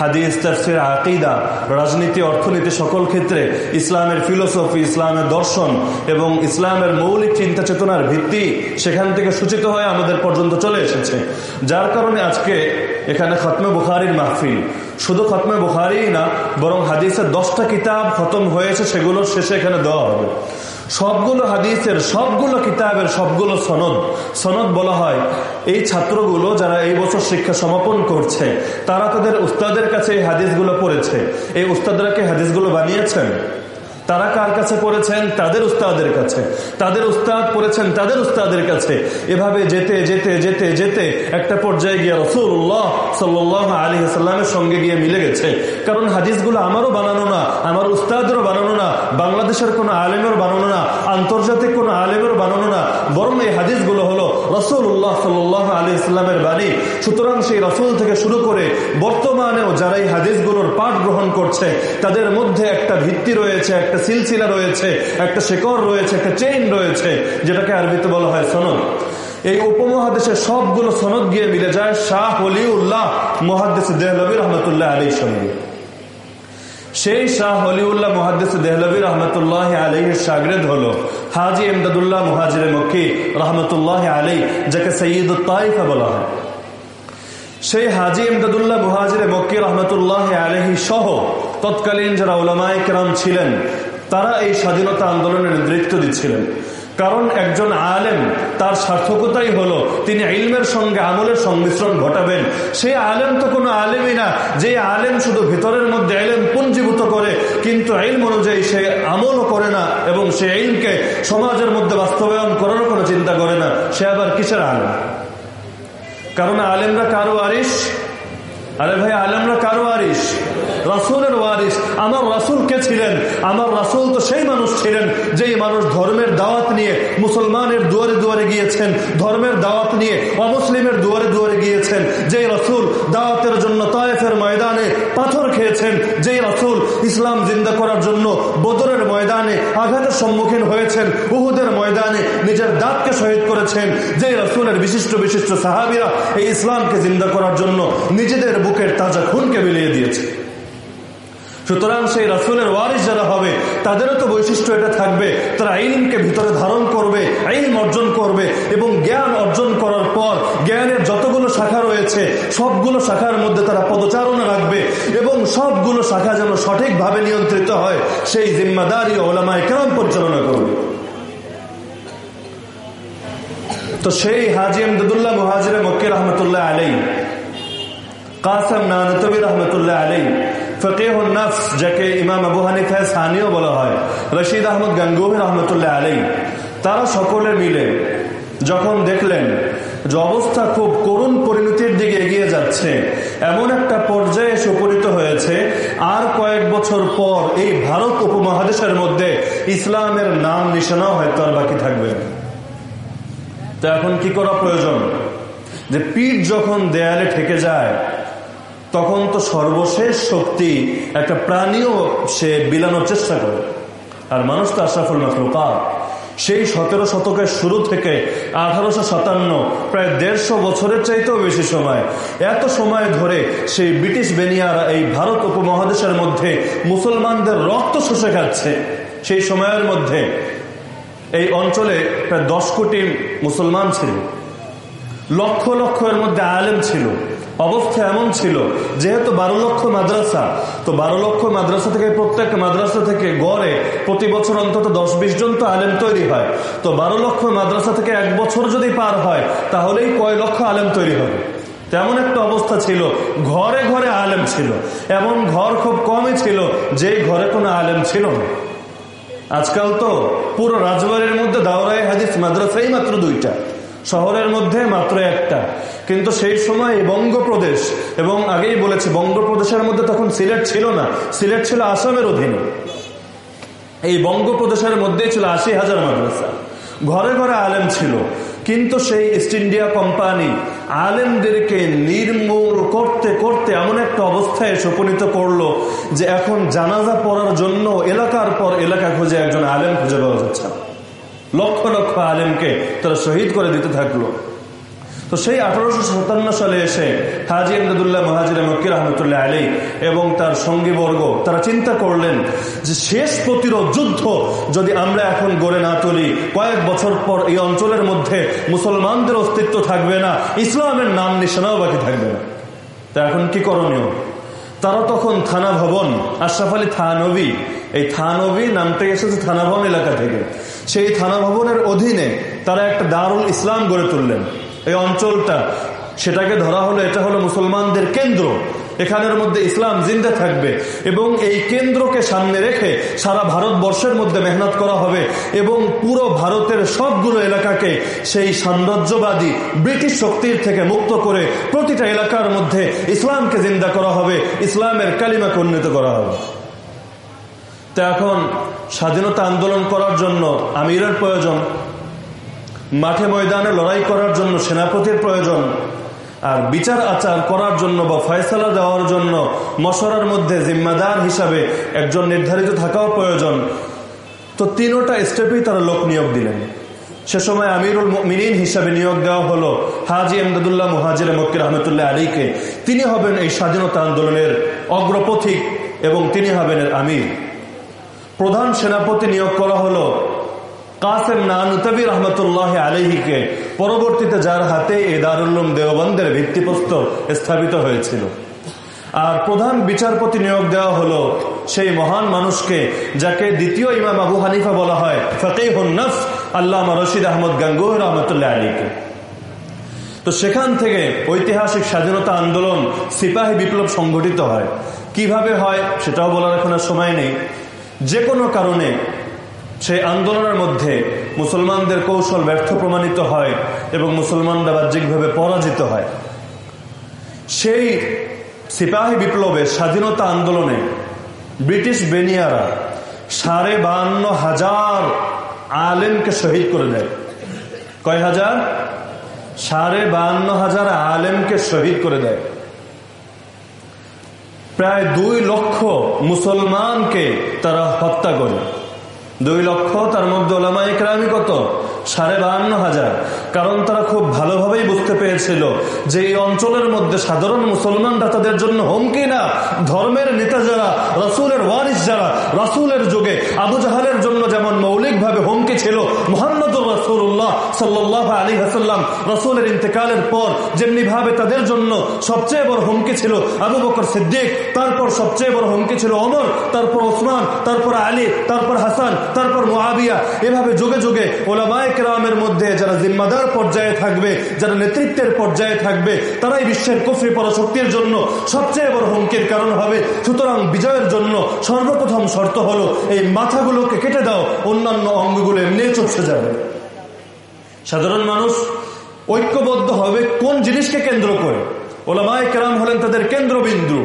হাদিস, তাফসির, আকিদা, রাজনীতি, অর্থনীতি সকল ক্ষেত্রে ইসলামের ফিলোসফি, ইসলামের দর্শন এবং ইসলামের মৌলিক চিন্তা চেতনার ভিত্তি সেখান থেকে সূচিত হয়ে আমাদের পর্যন্ত চলে এসেছে। যার কারণে আজকে এখানে খতমে বুখারির মাহফিল। শুধু খতমে বুখারি না, বরং হাদিসের দশটা কিতাব খতম হয়েছে, সেগুলোর শেষে এখানে দেওয়া হবে। সবগুলো হাদিসের সবগুলো কিতাবের সবগুলো সনদ। সনদ বলা হয়, এই ছাত্রগুলো যারা এই বছর শিক্ষা সমাপন করছে, তারা তাদের উস্তাদের কাছে এই হাদিসগুলো পড়েছে। এই উস্তাদরা কি হাদিসগুলো বানিয়েছেন? তারা কার কাছে পড়েছেন? তাদের উস্তাদের কাছে। তাদের উস্তাদ পড়েছেন তাদের উস্তাদের কাছে। এভাবে যেতে যেতে যেতে যেতে একটা পর্যায়ে গিয়ে রসুল্লাহ সাল্লাহ আলী সাল্লামের সঙ্গে গিয়ে মিলে গেছে। কারণ হাদিসগুলো আমারও বানানো না, আমার উস্তাদেরও বানানো না, বাংলাদেশের কোনো আলেমের বানানো না, আন্তর্জাতিক কোনো আলেমের বানানো না, বরং এই হাদিসগুলো হলো রসুল্লাহ সাল্লাহ আলী ইসলামের বাণী। সুতরাং সেই রসুল থেকে শুরু করে বর্তমানেও যারা এই হাদিসগুলোর পাঠ গ্রহণ করছে, তাদের মধ্যে একটা ভিত্তি রয়েছে, একটা সিলসিলা রয়েছে, একটা শেকর রয়েছে, একটা চেইন রয়েছে, যেটাকে আরবিতে বলা হয় সনদ। এই উপমহাদেশের সবগুলো সনদ গিয়ে মিলে যায় শাহ হলিউল্লাহ মহাদেশ দেহলবী রহমতুল্লাহ আলী সঙ্গে। সেই শাহ হলিউল্লাহ মহাদিস দেহলবী রহমতুল্লাহ আলীর সাগরেদ হল হাজি এমদাদুল্লাহ মুহাজির মক্কি রহমতুল্লাহ আলী যাকে সঈদ তাইফা বলা হয়। সেই হাজি এমদাদুল্লাহ মুহাজির মক্কি রহমতুল্লাহ আলহি সহ তৎকালীন যারা ওলামায় কেরাম ছিলেন, তারা এই স্বাধীনতা আন্দোলনের নেতৃত্ব দিচ্ছিলেন। কারণ একজন আলেম, তার সার্থকতাই হলো তিনি ইলমের সঙ্গে আমলের সংমিশ্রণ ঘটাবেন। সেই আলেম তো কোনো আলেমই না। যে আলেম শুধু ভিতরের মধ্যে আলেম পুঞ্জীভূত করে, কিন্তু ইলম অনুযায়ী সে আমলও করে না এবং সে ইলমকে সমাজের মধ্যে বাস্তবায়ন করারও কোনো চিন্তা করে না। সে আবার কিসের আলেম? কারণ আলেমরা কারও আরিস আরে ভাই, আলেমরা কারও আরিস রাসুলের ওয়ারিস, আমার রাসুল কে ছিলেন? আমার রাসুল তো সেই মানুষ ছিলেন, যেই মানুষ ধর্মের দাওয়াত নিয়ে মুসলমানের দুয়ারে দুয়ারে গিয়েছেন, ধর্মের দাওয়াত নিয়ে অমুসলিমের দুয়ারে দুয়ারে গিয়েছেন, যেই রাসুল দাওয়াতের জন্য তায়েফের ময়দানে পাথর খেয়েছেন, যেই রাসুল ইসলাম জিন্দা করার জন্য বদরের ময়দানে আঘাতের সম্মুখীন হয়েছেন, উহুদের ময়দানে নিজের দাঁতকে শহীদ করেছেন, যেই রাসুলের বিশিষ্ট বিশিষ্ট সাহাবিরা এই ইসলামকে জিন্দা করার জন্য নিজেদের বুকের তাজা খুনকে বিলিয়ে দিয়েছে। সুতরাং সেই রাসুলের ওয়ারিস যারা হবে, তাদেরও তো বৈশিষ্ট্য এটা থাকবে। তারা আইনকে ভিতরে ধারণ করবে আইন অর্জন করবে এবং জ্ঞান অর্জন করার পর জ্ঞানের যতগুলো শাখা রয়েছে, সবগুলো শাখার মধ্যে তারা পদচারণা রাখবে এবং সবগুলো শাখা যেন সঠিকভাবে নিয়ন্ত্রিত হয়, সেই জিম্মাদারি ওলামায় কেমন পরিচালনা করবে। তো সেই হাজি আমদুল্লাহ মুহাজির মক্কির রহমতুল্লাহ আলাই কাসম নানতবী রহমতুল্লাহ আলাই ফকিহুল নফস, যাকে ইমাম আবু হানিফা সানিও বলা হয়, রশিদ আহমদ গাঙ্গুহি রহমতুল্লাহ আলাই তারা সকলে মিলে যখন দেখলেন যে অবস্থা খুব করুণ পরিণতির দিকে এগিয়ে যাচ্ছে, এমন একটা পর্যায়ে এসে উপনীত হয়েছে, আর কয়েক বছর পর এই ভারত উপমহাদেশের মধ্যে ইসলামের নাম নিশানাও হয়তো আর বাকি থাকবে তো এখন কি করা প্রয়োজন? যে পিঠ যখন দেয়ালে ঠেকে যায় তখন তো সর্বশেষ শক্তি একটা প্রাণীও সে বিলানোর চেষ্টা করে। আর মানুষ তো আশরাফুল মাফলুকা সেই সতেরো শতকের শুরু থেকে আঠারোশো সাতান্ন, প্রায় দেড়শো বছরের চাইতেও বেশি সময়, এত সময় ধরে সেই ব্রিটিশ বেনিয়ারা এই ভারত উপমহাদেশের মধ্যে মুসলমানদের রক্ত শুষে খাচ্ছে। সেই সময়ের মধ্যে এই অঞ্চলে প্রায় দশ কোটি মুসলমান ছিল। লক্ষ লক্ষ এর মধ্যে আলেম ছিল। অবস্থা এমন ছিল, যেহেতু বারো লক্ষ মাদ্রাসা, তো বারো লক্ষ মাদ্রাসা থেকে প্রত্যেক মাদ্রাসা থেকে গড়ে প্রতি বছর অন্তত দশ বিশ জন তো আলেম তৈরি হয়। তো বারো লক্ষ মাদ্রাসা থেকে এক বছর যদি পার হয়, তাহলেই কয় লক্ষ আলেম তৈরি হবে। তেমন একটা অবস্থা ছিল, ঘরে ঘরে আলেম ছিল এমন ঘর খুব কমই ছিল যে ঘরে কোনো আলেম ছিল না। আজকাল তো পুরো রাজবাড়ির মধ্যে দাওরাই হাদিস মাদ্রাসাই মাত্র দুইটা। শহরের মধ্যে মাত্র একটা। কিন্তু সেই সময় বঙ্গপ্রদেশ, এবং আগেই বলেছি, বঙ্গপ্রদেশের মধ্যে তখন সিলেট ছিল না। সিলেট ছিল আসামের অধীনে। এই বঙ্গপ্রদেশের মধ্যেই ছিল আশি হাজার মাদ্রাসা। ঘরে ঘরে আলেম ছিল। কিন্তু সেই ইস্ট ইন্ডিয়া কোম্পানি আলেমদেরকে নির্মূল করতে করতে এমন একটা অবস্থায় উপনীত করল যে এখন জানাজা পড়ার জন্য এলাকার পর এলাকা খুঁজে একজন আলেম খুঁজে পাওয়া যাচ্ছে লক্ষ লক্ষ আলেমকে তারা শহীদ করে দিতে থাকল। তো সেই আঠারোশো সাতান্ন সালে এসে হাজি আমদাদুল্লাহ মহাজির মকির রহমতুল্লাহ আলী এবং তার সঙ্গীবর্গ তারা চিন্তা করলেন যে শেষ প্রতিরোধ যুদ্ধ যদি আমরা এখন গড়ে না তুলি, কয়েক বছর পর এই অঞ্চলের মধ্যে মুসলমানদের অস্তিত্ব থাকবে না, ইসলামের নাম নিশানাও বাকি থাকবে না। তা এখন কি করণীয়? তারা তখন থানা ভবন, আশরাফ আলী থানবী এই থানবী নামটাই এসেছে থানা ভবন এলাকা থেকে। সেই থানা ভবনের অধীনে তারা একটা দারুল ইসলাম গড়ে তুললেন। এই অঞ্চলটা, সেটাকে ধরা হলো, এটা হলো মুসলমানদের কেন্দ্র। এখানের মধ্যে ইসলাম জিন্দা থাকবে এবং এই কেন্দ্রকে সামনে রেখে সারা ভারতবর্ষের মধ্যে মেহনত করা হবে এবং পুরো ভারতের সবগুলো এলাকাকে সেই সাম্রাজ্যবাদী ব্রিটিশ শক্তির থেকে মুক্ত করে প্রতিটা এলাকার মধ্যে ইসলামকে জিন্দা করা হবে, ইসলামের কালিমাকে উন্নীত করা হবে। তো এখন স্বাধীনতা আন্দোলন করার জন্য আমিরের প্রয়োজন, মাঠে ময়দানে লড়াই করার জন্য সেনাপতির প্রয়োজন, আর বিচার আচার করার জন্য বা ফয়সলা দেওয়ার জন্য মশরার মধ্যে জিম্মাদার হিসাবে একজন নির্ধারিত থাকাও প্রয়োজন। তো তিনোটা স্টেপেই তারা লোক নিয়োগ দিলেন। সে সময় আমিরুল মিনীন হিসাবে নিয়োগ দেওয়া হলো হাজি এমদাদুল্লাহ মুহাজির মক্কির আহমতুল্লাহ আলীকে তিনি হবেন এই স্বাধীনতা আন্দোলনের অগ্রপথিক এবং তিনি হবেন আমির। প্রধান সেনাপতি নিয়োগ করা হলো কাসেম নানুতবি রহমতুল্লাহ আলহিকে পরবর্তীতে যার হাতে এ দারুল্লুম দেওবন্দের ভিত্তিপ্রস্তর স্থাপিত হয়েছিল। আর প্রধান বিচারপতি নিয়োগ দেওয়া হলো সেই মহান মানুষকে যাকে দ্বিতীয় ইমাম আবু হানিফা বলা হয় ফতেহনফ আল্লাহ রশিদ আহমদ গাঙ্গুহ রহমতুল্লাহ আলীকে তো সেখান থেকে ঐতিহাসিক স্বাধীনতা আন্দোলন সিপাহী বিপ্লব সংগঠিত হয়। কীভাবে হয় সেটাও বলার এখন সময় নেই। যে কোনো কারণে সেই আন্দোলনের মধ্যে মুসলমানদের কৌশল ব্যর্থ প্রমাণিত হয় এবং মুসলমানরা বাহ্যিকভাবে পরাজিত হয়। সেই সিপাহী বিপ্লবে স্বাধীনতা আন্দোলনে ব্রিটিশ বেনিয়ারা সাড়ে বান্ন হাজার আলেমকে শহীদ করে দেয়। কয় হাজার? সাড়ে বান্ন হাজার আলেমকে শহীদ করে দেয়। প্রায় দুই লক্ষ মুসলমানকে তারা হত্যা করে। দুই লক্ষ তার মধ্যে ওলামা একরামি কত? সাড়ে বাহান্ন হাজার। কারণ তারা খুব ভালোভাবেই বুঝতে পেরেছিল যে এই অঞ্চলের মধ্যে সাধারণ মুসলমানরা তাদের জন্য হুমকি না। ধর্মের নেতা যারা, রসুলের ওয়ারিস যারা, রসুলের যুগে আবু জাহালের জন্য যেমন মৌলিকভাবে হুমকি ছিল, মোহাম্মদুর রসুল্লাহ সাল্লাহ আলী হাসাল্লাম রসুলের ইন্তেকালের পর যেমনি ভাবে তাদের জন্য সবচেয়ে বড় হুমকি ছিল আবু বকর সিদ্দিক, তারপর সবচেয়ে বড় হুমকি ছিল অমর তারপর ওসমান, তারপর আলী, তারপর হাসান, তারপর মহাবিয়া এভাবে যুগে যুগে ওলামায় কেরামের মধ্যে যারা জিম্মাদার পর্যায়ে থাকবে, যারা নেতৃত্বের পর্যায়ে থাকবে, তারাই বিশ্বের কুফরি পরশক্তির জন্য সবচেয়ে বড় হুমকির কারণ হবে। সুতরাং বিজয়ের জন্য সর্বপ্রথম শর্ত হলো, এই মাথাগুলোকে কেটে দাও, অন্যান্য অঙ্গগুলো এমনি চলছে যাবে। সাধারণ মানুষ ঐক্যবদ্ধ হবে কোন জিনিসকে কেন্দ্র করে? ওলামায় কেরাম হলেন তাদের কেন্দ্রবিন্দু।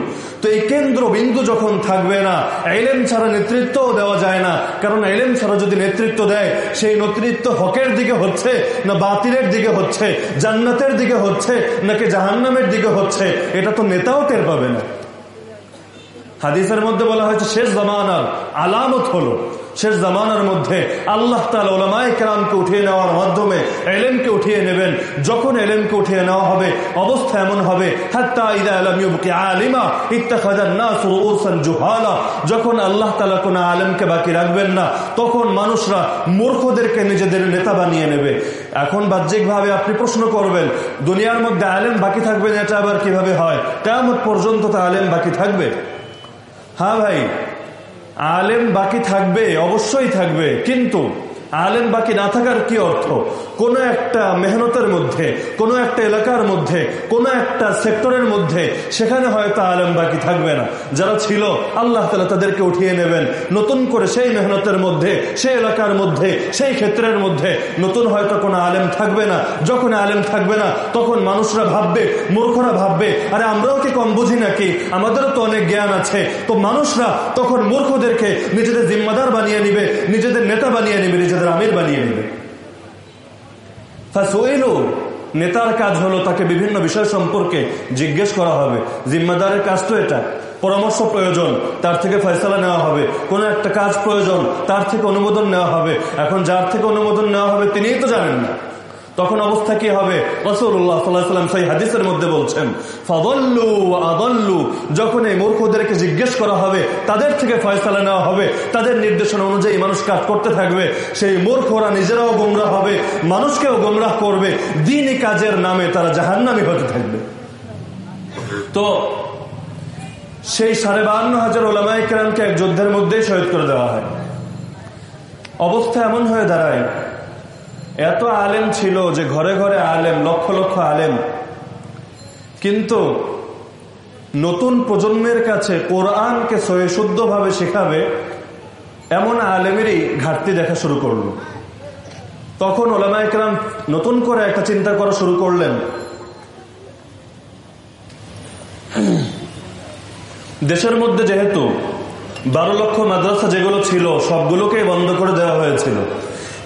তো এই কেন্দ্রবিন্দু যখন থাকবে না, এলেম ছাড়া নেতৃত্বও দেওয়া যায় না। কারণ এলেম ছাড়া যদি নেতৃত্ব দেয়, সেই নেতৃত্ব হকের দিকে হচ্ছে, না বাতিলের দিকে হচ্ছে, জান্নাতের দিকে হচ্ছে, নাকি জাহান্নামের দিকে হচ্ছে, এটা তো নেতাও টের পাবে না। হাদিসের মধ্যে বলা হয়েছে, শেষ জামানার আলামত হলো, শেষ জামানার মধ্যে আল্লাহ কেরামকে উঠিয়ে নেওয়ার মাধ্যমে এলেমকে উঠিয়ে নেবেন। যখন এলেমকে উঠিয়ে নেওয়া হবে, অবস্থা এমন হবে আলিমা যখন আল্লাহ তালা কোন আলেমকে বাকি রাখবেন না, তখন মানুষরা মূর্খদেরকে নিজেদের নেতা বানিয়ে নেবে। এখন বাহ্যিকভাবে আপনি প্রশ্ন করবেন, দুনিয়ার মধ্যে আলেম বাকি থাকবেন এটা আবার কীভাবে হয়? কেমন পর্যন্ত তা আলেম বাকি থাকবে। হ্যাঁ ভাই আলেম বাকি থাকবে অবশ্যই থাকবে কিন্তু আলেম বাকি না থাকার কি অর্থ? কোনো একটা মেহনতের মধ্যে, কোনো একটা এলাকার মধ্যে, কোনো একটা সেক্টরের মধ্যে, সেখানে হয়তো আলেম বাকি থাকবে না। যারা ছিল, আল্লাহ তালা তাদেরকে উঠিয়ে নেবেন। নতুন করে সেই মেহনতের মধ্যে, সেই এলাকার মধ্যে, সেই ক্ষেত্রের মধ্যে নতুন হয়তো কোনো আলেম থাকবে না। যখন আলেম থাকবে না, তখন মানুষরা ভাববে, মূর্খরা ভাববে, আরে আমরাও কি কম বুঝি নাকি? আমাদেরও তো অনেক জ্ঞান আছে। তো মানুষরা তখন মূর্খদেরকে নিজেদের জিম্মাদার বানিয়ে নিবে, নিজেদের নেতা বানিয়ে নিবে, নিজেদের আমির বানিয়ে নেবে। নেতার কাজ হলো তাকে বিভিন্ন বিষয় সম্পর্কে জিজ্ঞেস করা হবে। জিম্মাদারের কাজ তো এটা। পরামর্শ প্রয়োজন, তার থেকে ফয়সলা নেওয়া হবে। কোন একটা কাজ প্রয়োজন, তার থেকে অনুমোদন নেওয়া হবে। এখন যার থেকে অনুমোদন নেওয়া হবে তিনিই তো জানেন না। তখন অবস্থা কি হবে? হাদিসের মধ্যে বলছেন, ফদল্লু আদল্লু। যখন এই মূর্খদেরকে জিজ্ঞেস করা হবে, তাদের থেকে ফয়সালা নেওয়া হবে, তাদের নির্দেশনা অনুযায়ী মানুষ কাজ করতে থাকবে, সেই মূর্খরা নিজেরাও হবে, মানুষকেও গোমরাহ করবে, দিনই কাজের নামে তারা জাহান্নামি হতে থাকবে। তো সেই সাড়ে বাহান্ন হাজার ওলামাই কেরামকে এক যুদ্ধের মধ্যেই শহীদ করে দেওয়া হয়। অবস্থা এমন হয়ে দাঁড়ায় এত আলেম ছিল যে ঘরে ঘরে আলেম, লক্ষ লক্ষ আলেম। কিন্তু নতুন প্রজন্মের কাছে কোরআনকে শুদ্ধভাবে শেখাবে এমন আলেমেরই ঘাটতি দেখা শুরু করল। তখন ওলামা একরাম নতুন করে একটা চিন্তা করা শুরু করলেন। দেশের মধ্যে যেহেতু বারো লক্ষ মাদ্রাসা যেগুলো ছিল, সবগুলোকেই বন্ধ করে দেওয়া হয়েছিল।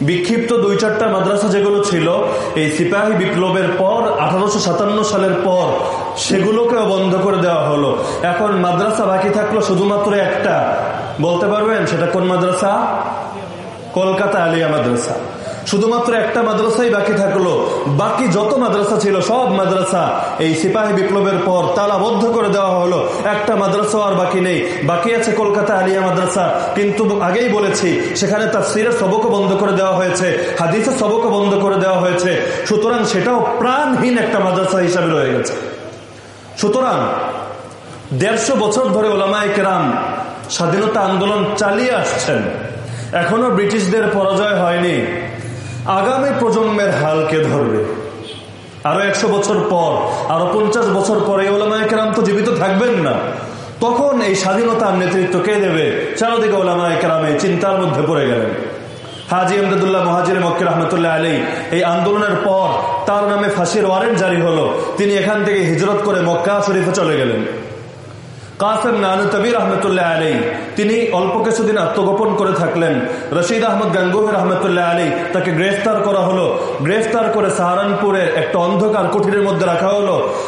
বিক্ষিপ্ত দুই চারটা মাদ্রাসা যেগুলো ছিল, এই সিপাহী বিপ্লবের পর, আঠারোশো সাতান্ন সালের পর, সেগুলোকেও বন্ধ করে দেওয়া হলো। এখন মাদ্রাসা বাকি থাকল শুধুমাত্র একটা। বলতে পারবেন? সেটা কোন মাদ্রাসা? কলকাতা আলিয়া মাদ্রাসা। শুধুমাত্র একটা মাদ্রাসাই বাকি থাকল। বাকি যত মাদ্রাসা ছিল, সব মাদ্রাসা এই সিপাহী বিপ্লবের পর তালাবদ্ধ করে দেওয়া হলো। একটা মাদ্রাসা আর বাকি নেই। বাকি আছে কলকাতা আলিয়া মাদ্রাসা। কিন্তু আগেই বলেছি, সেখানে তার সিরের সবকও বন্ধ করে দেওয়া হয়েছে, হাদিসের সবকও বন্ধ করে দেওয়া হয়েছে। সুতরাং সেটাও প্রাণহীন একটা মাদ্রাসা হিসাবে রয়ে গেছে। সুতরাং দেড়শো বছর ধরে ওলামায় কেরাম স্বাধীনতা আন্দোলন চালিয়ে আসছেন। এখনও ব্রিটিশদের পরাজয় হয়নি। আগামী প্রজন্মের হালকে ধরবে। আরও একশো বছর পর, আরও পঞ্চাশ বছর পরে ওলামায়াম তো জীবিত থাকবেন না। তখন এই স্বাধীনতার নেতৃত্ব কে দেবে? চারদিকে ওলামায়ামে চিন্তার মধ্যে পড়ে গেলেন। হাজি আমদাদুল্লাহ মহাজির মক্কি রহমতুল্লাহ আলী এই আন্দোলনের পর তার নামে ফাঁসির ওয়ারেন্ট জারি হলো। তিনি এখান থেকে হিজরত করে মক্কা শরীফে চলে গেলেন। কাসেম তিনি আত্মগোপন করে থাকলেন। রশিদ আহমদ তাকে গ্রেফতার করা হলো। গ্রেফতার করে একটা মধ্যে রাখা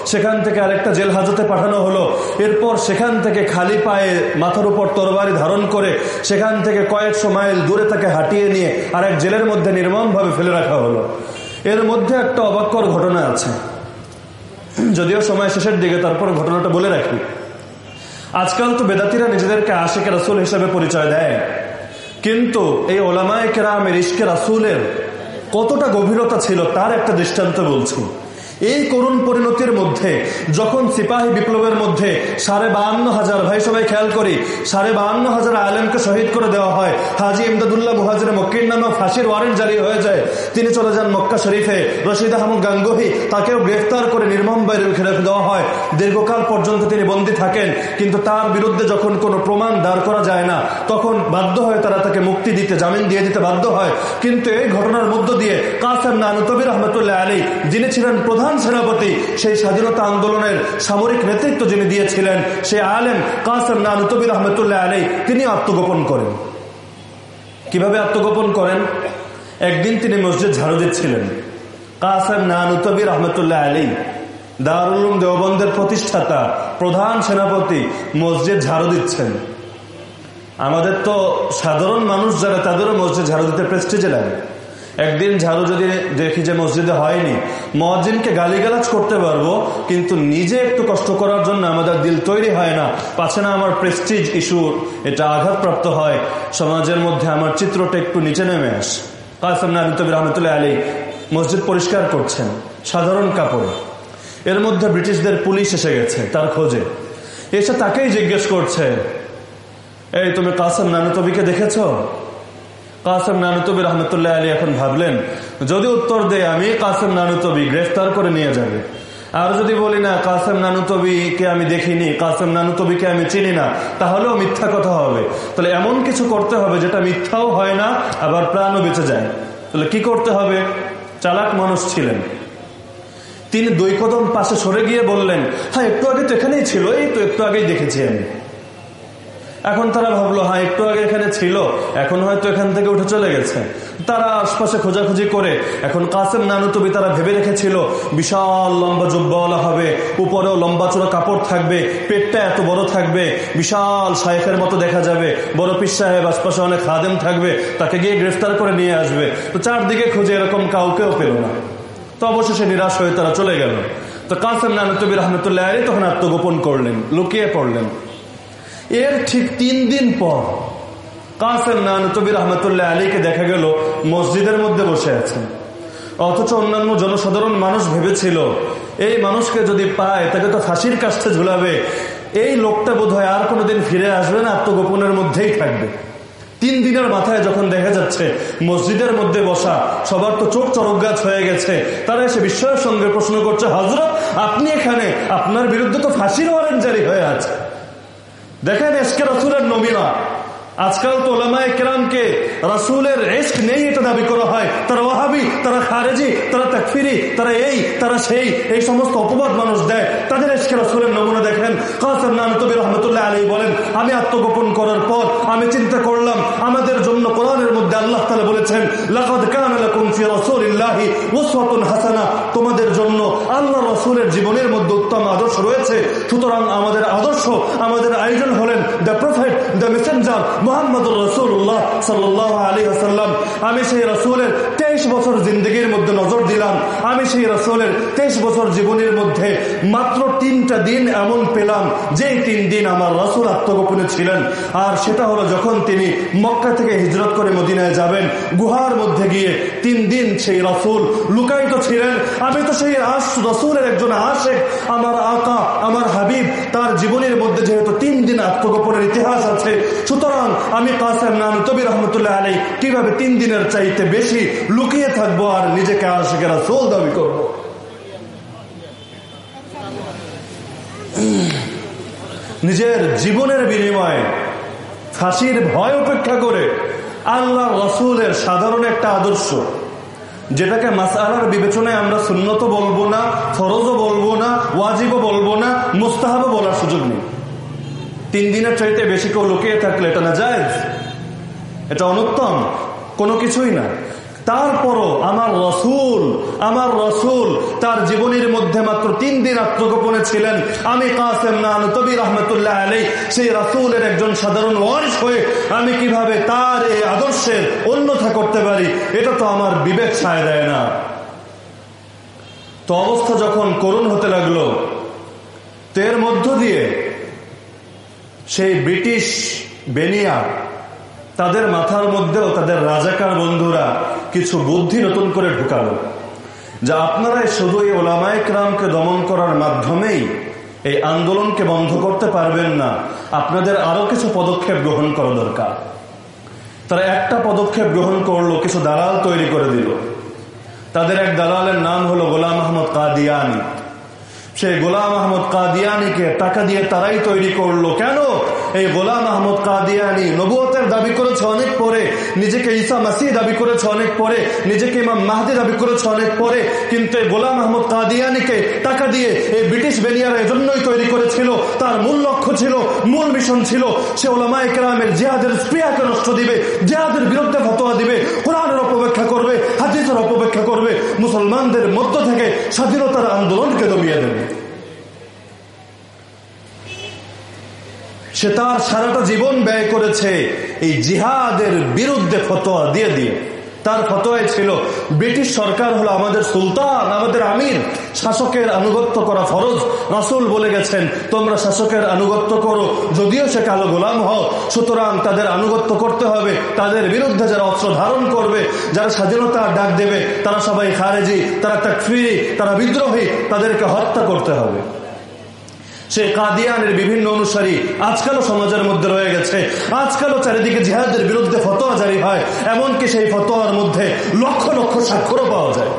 সেখান থেকে আরেকটা জেল হাজতে পাঠানো হলো। এরপর সেখান থেকে খালি পায়ে মাথার উপর তরবারি ধারণ করে সেখান থেকে কয়েকশো মাইল দূরে তাকে হাঁটিয়ে নিয়ে আর এক জেলের মধ্যে নির্মমভাবে ফেলে রাখা হলো। এর মধ্যে একটা অবাক্যর ঘটনা আছে। যদিও সময় শেষের দিকে, তারপর ঘটনাটা বলে রাখি। আজকাল তো বেদাতিরা নিজেদেরকে আশেখ রাসুল হিসেবে পরিচয় দেয়। কিন্তু এই ওলামায় কেরামের ইস্কে রাসুলের কতটা গভীরতা ছিল তার একটা দৃষ্টান্ত বলছি। এই করুণ পরিণতির মধ্যে, যখন সিপাহী বিপ্লবের মধ্যে সাড়ে বাহান্ন হাজার, ভাই সবাই খেয়াল করি, সাড়ে বাহান্ন হাজার আলেমকে শহীদ করে দেওয়া হয়, হাজি ইমদাদুল্লাহ মুহাজির মক্কির নামে ফাঁসির ওয়ারেন্ট জারি হয়ে যায়, তিনি চলে যান মক্কা শরীফে, রশিদ আহমদ গাঙ্গহি তাকেও গ্রেফতার করে নির্মম বাইরে খেলে দেওয়া হয়। দীর্ঘকাল পর্যন্ত তিনি বন্দী থাকেন, কিন্তু তার বিরুদ্ধে যখন কোনো প্রমাণ দাঁড় করা যায় না, তখন বাধ্য হয় তারা তাকে মুক্তি দিতে, জামিন দিয়ে দিতে বাধ্য হয়। কিন্তু এই ঘটনার মধ্য দিয়ে কাসেম নানুতবির রহমতুল্লাহ আলী যিনি ছিলেন প্রধান প্রধান সেনাপতি সেই স্বাধীনতা আন্দোলনের সামরিক নেতৃত্ব যিনি দিয়েছিলেন সে আলেম কাসেম নানুতবির রহমতুল্লাহ আলী তিনি আত্মগোপন করেন। কীভাবে আত্মগোপন করেন? একদিন তিনি মসজিদ ঝাড়ু দিচ্ছিলেন কাসেম নানুতবির রহমতুল্লাহ আলী দারুলুম দেওবন্দের প্রতিষ্ঠাতা, প্রধান সেনাপতি, মসজিদ ঝাড়ু দিচ্ছেন। আমাদের তো সাধারণ মানুষ যারা, তাদেরও মসজিদ ঝাড়ু দিতে প্রেস্টিজে লাগে। একদিন ঝাড়ু যদি দেখি যে মসজিদে হয়নি মহাজিনকে গালিগালাজ করতে পারব, কিন্তু নিজে একটু কষ্ট করার জন্য আমাদের দিল তৈরি হয় না। পাচ্ছে না আমার প্রেস্টিজ ইস্যু এটা আঘাতপ্রাপ্ত হয়। সমাজের মধ্যে আমার চিত্রটা একটু নিচে নেমে আস। কাসম নাবিতবির রহমতুল্লাহ আলী মসজিদ পরিষ্কার করছেন, সাধারণ কাপড়ে। এর মধ্যে ব্রিটিশদের পুলিশ এসে গেছে, তার খোঁজে। এসে তাকেই জিজ্ঞেস করছে, এই তুমি কাসম নানুতবিকে দেখেছ? কাসেম নানুতবি রহমতুল্লাহ আলী এখন ভাবলেন, যদি উত্তর দেয় আমি, কাসেম নানুতবি গ্রেফতার করে নিয়ে যাবে। আর যদি বলি না, কাসেম নানুতবিকে আমি দেখিনি, কাসেম নানুতবিকে আমি চিনি না, তাহলেও মিথ্যা কথা হবে। তাহলে এমন কিছু করতে হবে যেটা মিথ্যাও হয় না, আবার প্রাণও বেঁচে যায়। তাহলে কি করতে হবে? চালাক মানুষ ছিলেন। তিনি দুই কদম পাশে সরে গিয়ে বললেন হ্যাঁ একটু আগে তো এখানেই ছিল, এই তো একটু আগেই দেখেছি আমি। এখন তারা ভাবলো হ্যাঁ একটু আগে এখানে ছিল, এখন হয়তো এখান থেকে উঠে চলে গেছে। তারা আশপাশে খোঁজাখুঁজি করে, এখন কাসেম নানুতবি তারা ভেবে রেখেছিল, বিশাল লম্বা জুব্বাওয়ালা হবে, উপরেও লম্বা চোরা কাপড় থাকবে, পেটটা এত বড় থাকবে, বিশাল শায়েখের মতো দেখা যাবে, বড় পিস সাহেব আশপাশে অনেক খাদেম থাকবে, তাকে গিয়ে গ্রেফতার করে নিয়ে আসবে। তো চারদিকে খুঁজে এরকম কাউকেও পেল না। তো অবশেষে নিরাশ হয়ে তারা চলে গেল। তো কাসেম নানুতবি রহমতুল্লাহ তখন আত্মগোপন করলেন, লুকিয়ে পড়লেন। এর ঠিক তিন দিন পর কাসেম নানতবির রহমতুল্লাহ আলীকে দেখা গেল মসজিদের মধ্যে বসে আছেন। অথচ অন্যান্য জনসাধারণ মানুষ ভেবেছিল, এই মানুষকে যদি পায় তাকে তো ফাঁসির কাছে ঝুলাবে। এই লোকটা বোধ হয় আর কোনোদিন ফিরে আসবে না, আত্মগোপনের মধ্যেই থাকবে। তিন দিনের মাথায় যখন দেখা যাচ্ছে মসজিদের মধ্যে বসা সবার তো চোখ চরক হয়ে গেছে, তারা এসে বিস্ময়ের সঙ্গে প্রশ্ন করছে হজরত আপনি এখানে? আপনার বিরুদ্ধে তো ফাঁসির ওয়ারেন্ট জারি হয়ে আছে। দেখেন, এসকে রসুলের নবীনা আজকাল তো ওলামায় কেরামকে রাসুলের রেস্ক নেই এটা দাবি করা হয়। তারা ওয়াহাবি, তারা খারেজি, তারা তাকফিরি, তারা এই, তারা সেই, এই সমস্ত অপবাদ মানুষ দেয়। তাদের এসকে রাসুলের নমুনা দেখেন। কাসেম নানতবী রহমতুল্লাহ আলী বলেন, আমি আত্মগোপন করার পর আমি চিন্তা করলাম, আমাদের জন্য কোরআনের মধ্যে আল্লাহ তালা বলেছেন, লাকাদ কান লাকুম ফি রাসূলিল্লাহি হাসানা। তোমাদের জন্য আল্লাহ রাসূলের জীবনের মধ্যে উত্তম আদর্শ রয়েছে। সুতরাং আমাদের আমাদের আয়োজন হলেন the prophet the messenger Mohammad রসুল্লাহ সাল্লাহ আলী আসাল্লাম আমি সেই রসুলের তেইশ বছর জিন্দগির মধ্যে নজর দিলাম। আমি সেই রসুলের তেইশ বছর জীবনের মধ্যে মাত্র তিনটা দিন এমন পেলাম যে তিন দিন আমার রসুল আত্মগোপনে ছিলেন। আর সেটা হলো যখন তিনি মক্কা থেকে হিজরত করে মদিনায় যাবেন, গুহার মধ্যে গিয়ে তিন দিন সেই রসুল লুকায়িত ছিলেন। আমি তো সেই আশ রসুলের একজন আশেখ আমার আকা আমার হাবিব, তার জীবনের মধ্যে যেহেতু তিন দিন আত্মগোপনের ইতিহাস আছে, সুতরাং আমি কাসেম নাম তবির রহমতুল্লাহ আলী কীভাবে তিন দিনের চাইতে বেশি লুকিয়ে থাকব আর নিজেকে আশেখেরা সোল দাবি করব। নিজের জীবনের বিনিময়ে ফাঁসির ভয় উপেক্ষা করে আল্লাহ রসুলের সাধারণ একটা আদর্শ, যেটাকে মাসালার বিবেচনায় আমরা সুন্নত বলব না, ফরজও বলব না, ওয়াজিবও বলব না, মুস্তাহাবও বলার সুযোগ নেই। তিন দিনের চাইতে বেশি কেউ লুকিয়ে থাকলে এটা না যায় এটা অনুত্তম, কোনো কিছুই না। তারপরও আমার রসুল আমার রসুল তার জীবনের মধ্যে মাত্র তিন দিন আত্মগোপনে ছিলেন। আমি কাসেম নান তবি রহমতুল্লাহ আলী সেই রসুলের একজন সাধারণ ওয়ারিস হয়ে আমি কীভাবে তার এই আদর্শের অন্যথা করতে পারি, এটা তো আমার বিবেক ছায় দেয় না। তো অবস্থা যখন করুণ হতে লাগল তের মধ্য দিয়ে সেই ব্রিটিশ বেনিয়া তাদের মাথার মধ্যেও তাদের রাজাকার বন্ধুরা কিছু বুদ্ধি নতুন করে ঢুকালো, যা আপনারাই শুধু এই ওলামায়ক রামকে দমন করার মাধ্যমেই এই আন্দোলনকে বন্ধ করতে পারবেন না। আপনাদের আরও কিছু পদক্ষেপ গ্রহণ করা দরকার। তারা একটা পদক্ষেপ গ্রহণ করল, কিছু দালাল তৈরি করে দিল। তাদের এক দালালের নাম হলো গোলাম আহমদ কাদিয়ানি। সেই গোলাম আহমদ কাদিয়ানিকে টাকা দিয়ে তারাই তৈরি করল। কেন? এই গোলাম আহমদ কাদিয়ানি নবুয়তের দাবি করেছে অনেক পরে, নিজেকে ঈসা মাসি দাবি করেছে অনেক পরে, নিজেকে ইমাম মাহাদি দাবি করেছে অনেক পরে, কিন্তু এই গোলাম আহমদ কাদিয়ানিকে টাকা দিয়ে এই ব্রিটিশ বেনিয়ারা এজন্যই তৈরি করেছিল। তার মূল লক্ষ্য ছিল, মূল মিশন ছিল, সে ওলামা একরামের জেহাদের স্প্রিয়াকে নষ্ট দিবে, জেহাদের বিরুদ্ধে ফতোয়া দিবে, কোরআনের অপব্যাখ্যা করবে, হাদিসের অপব্যাখ্যা করবে, মুসলমানদের মধ্য থেকে স্বাধীনতার আন্দোলনকে দমিয়ে দেবে। সে তার সারাটা জীবন ব্যয় করেছে এই জিহাদের বিরুদ্ধে ফতোয়া দিয়ে দিয়ে। তার ফতোয়ায় ছিল, ব্রিটিশ সরকার হলো আমাদের সুলতান, আমাদের আমির, শাসকের আনুগত্য করা ফরজ। রাসুল বলে গেছেন, তোমরা শাসকের আনুগত্য করো, যদিও সে কালো গোলাম হও, সুতরাং তাদের আনুগত্য করতে হবে। তাদের বিরুদ্ধে যারা অস্ত্র ধারণ করবে, যারা স্বাধীনতা ডাক দেবে, তারা সবাই খারেজি, তারা তাকফিরি, তারা বিদ্রোহী, তাদেরকে হত্যা করতে হবে। সে কাদিয়ানের বিভিন্ন অনুসারী আজকালও সমাজের মধ্যে রয়ে গেছে। আজকালও চারিদিকে জিহাদের বিরুদ্ধে ফতোয়া জারি হয়। এমনকি সেই ফতোয়ার মধ্যে লক্ষ লক্ষ স্বাক্ষরও পাওয়া যায়।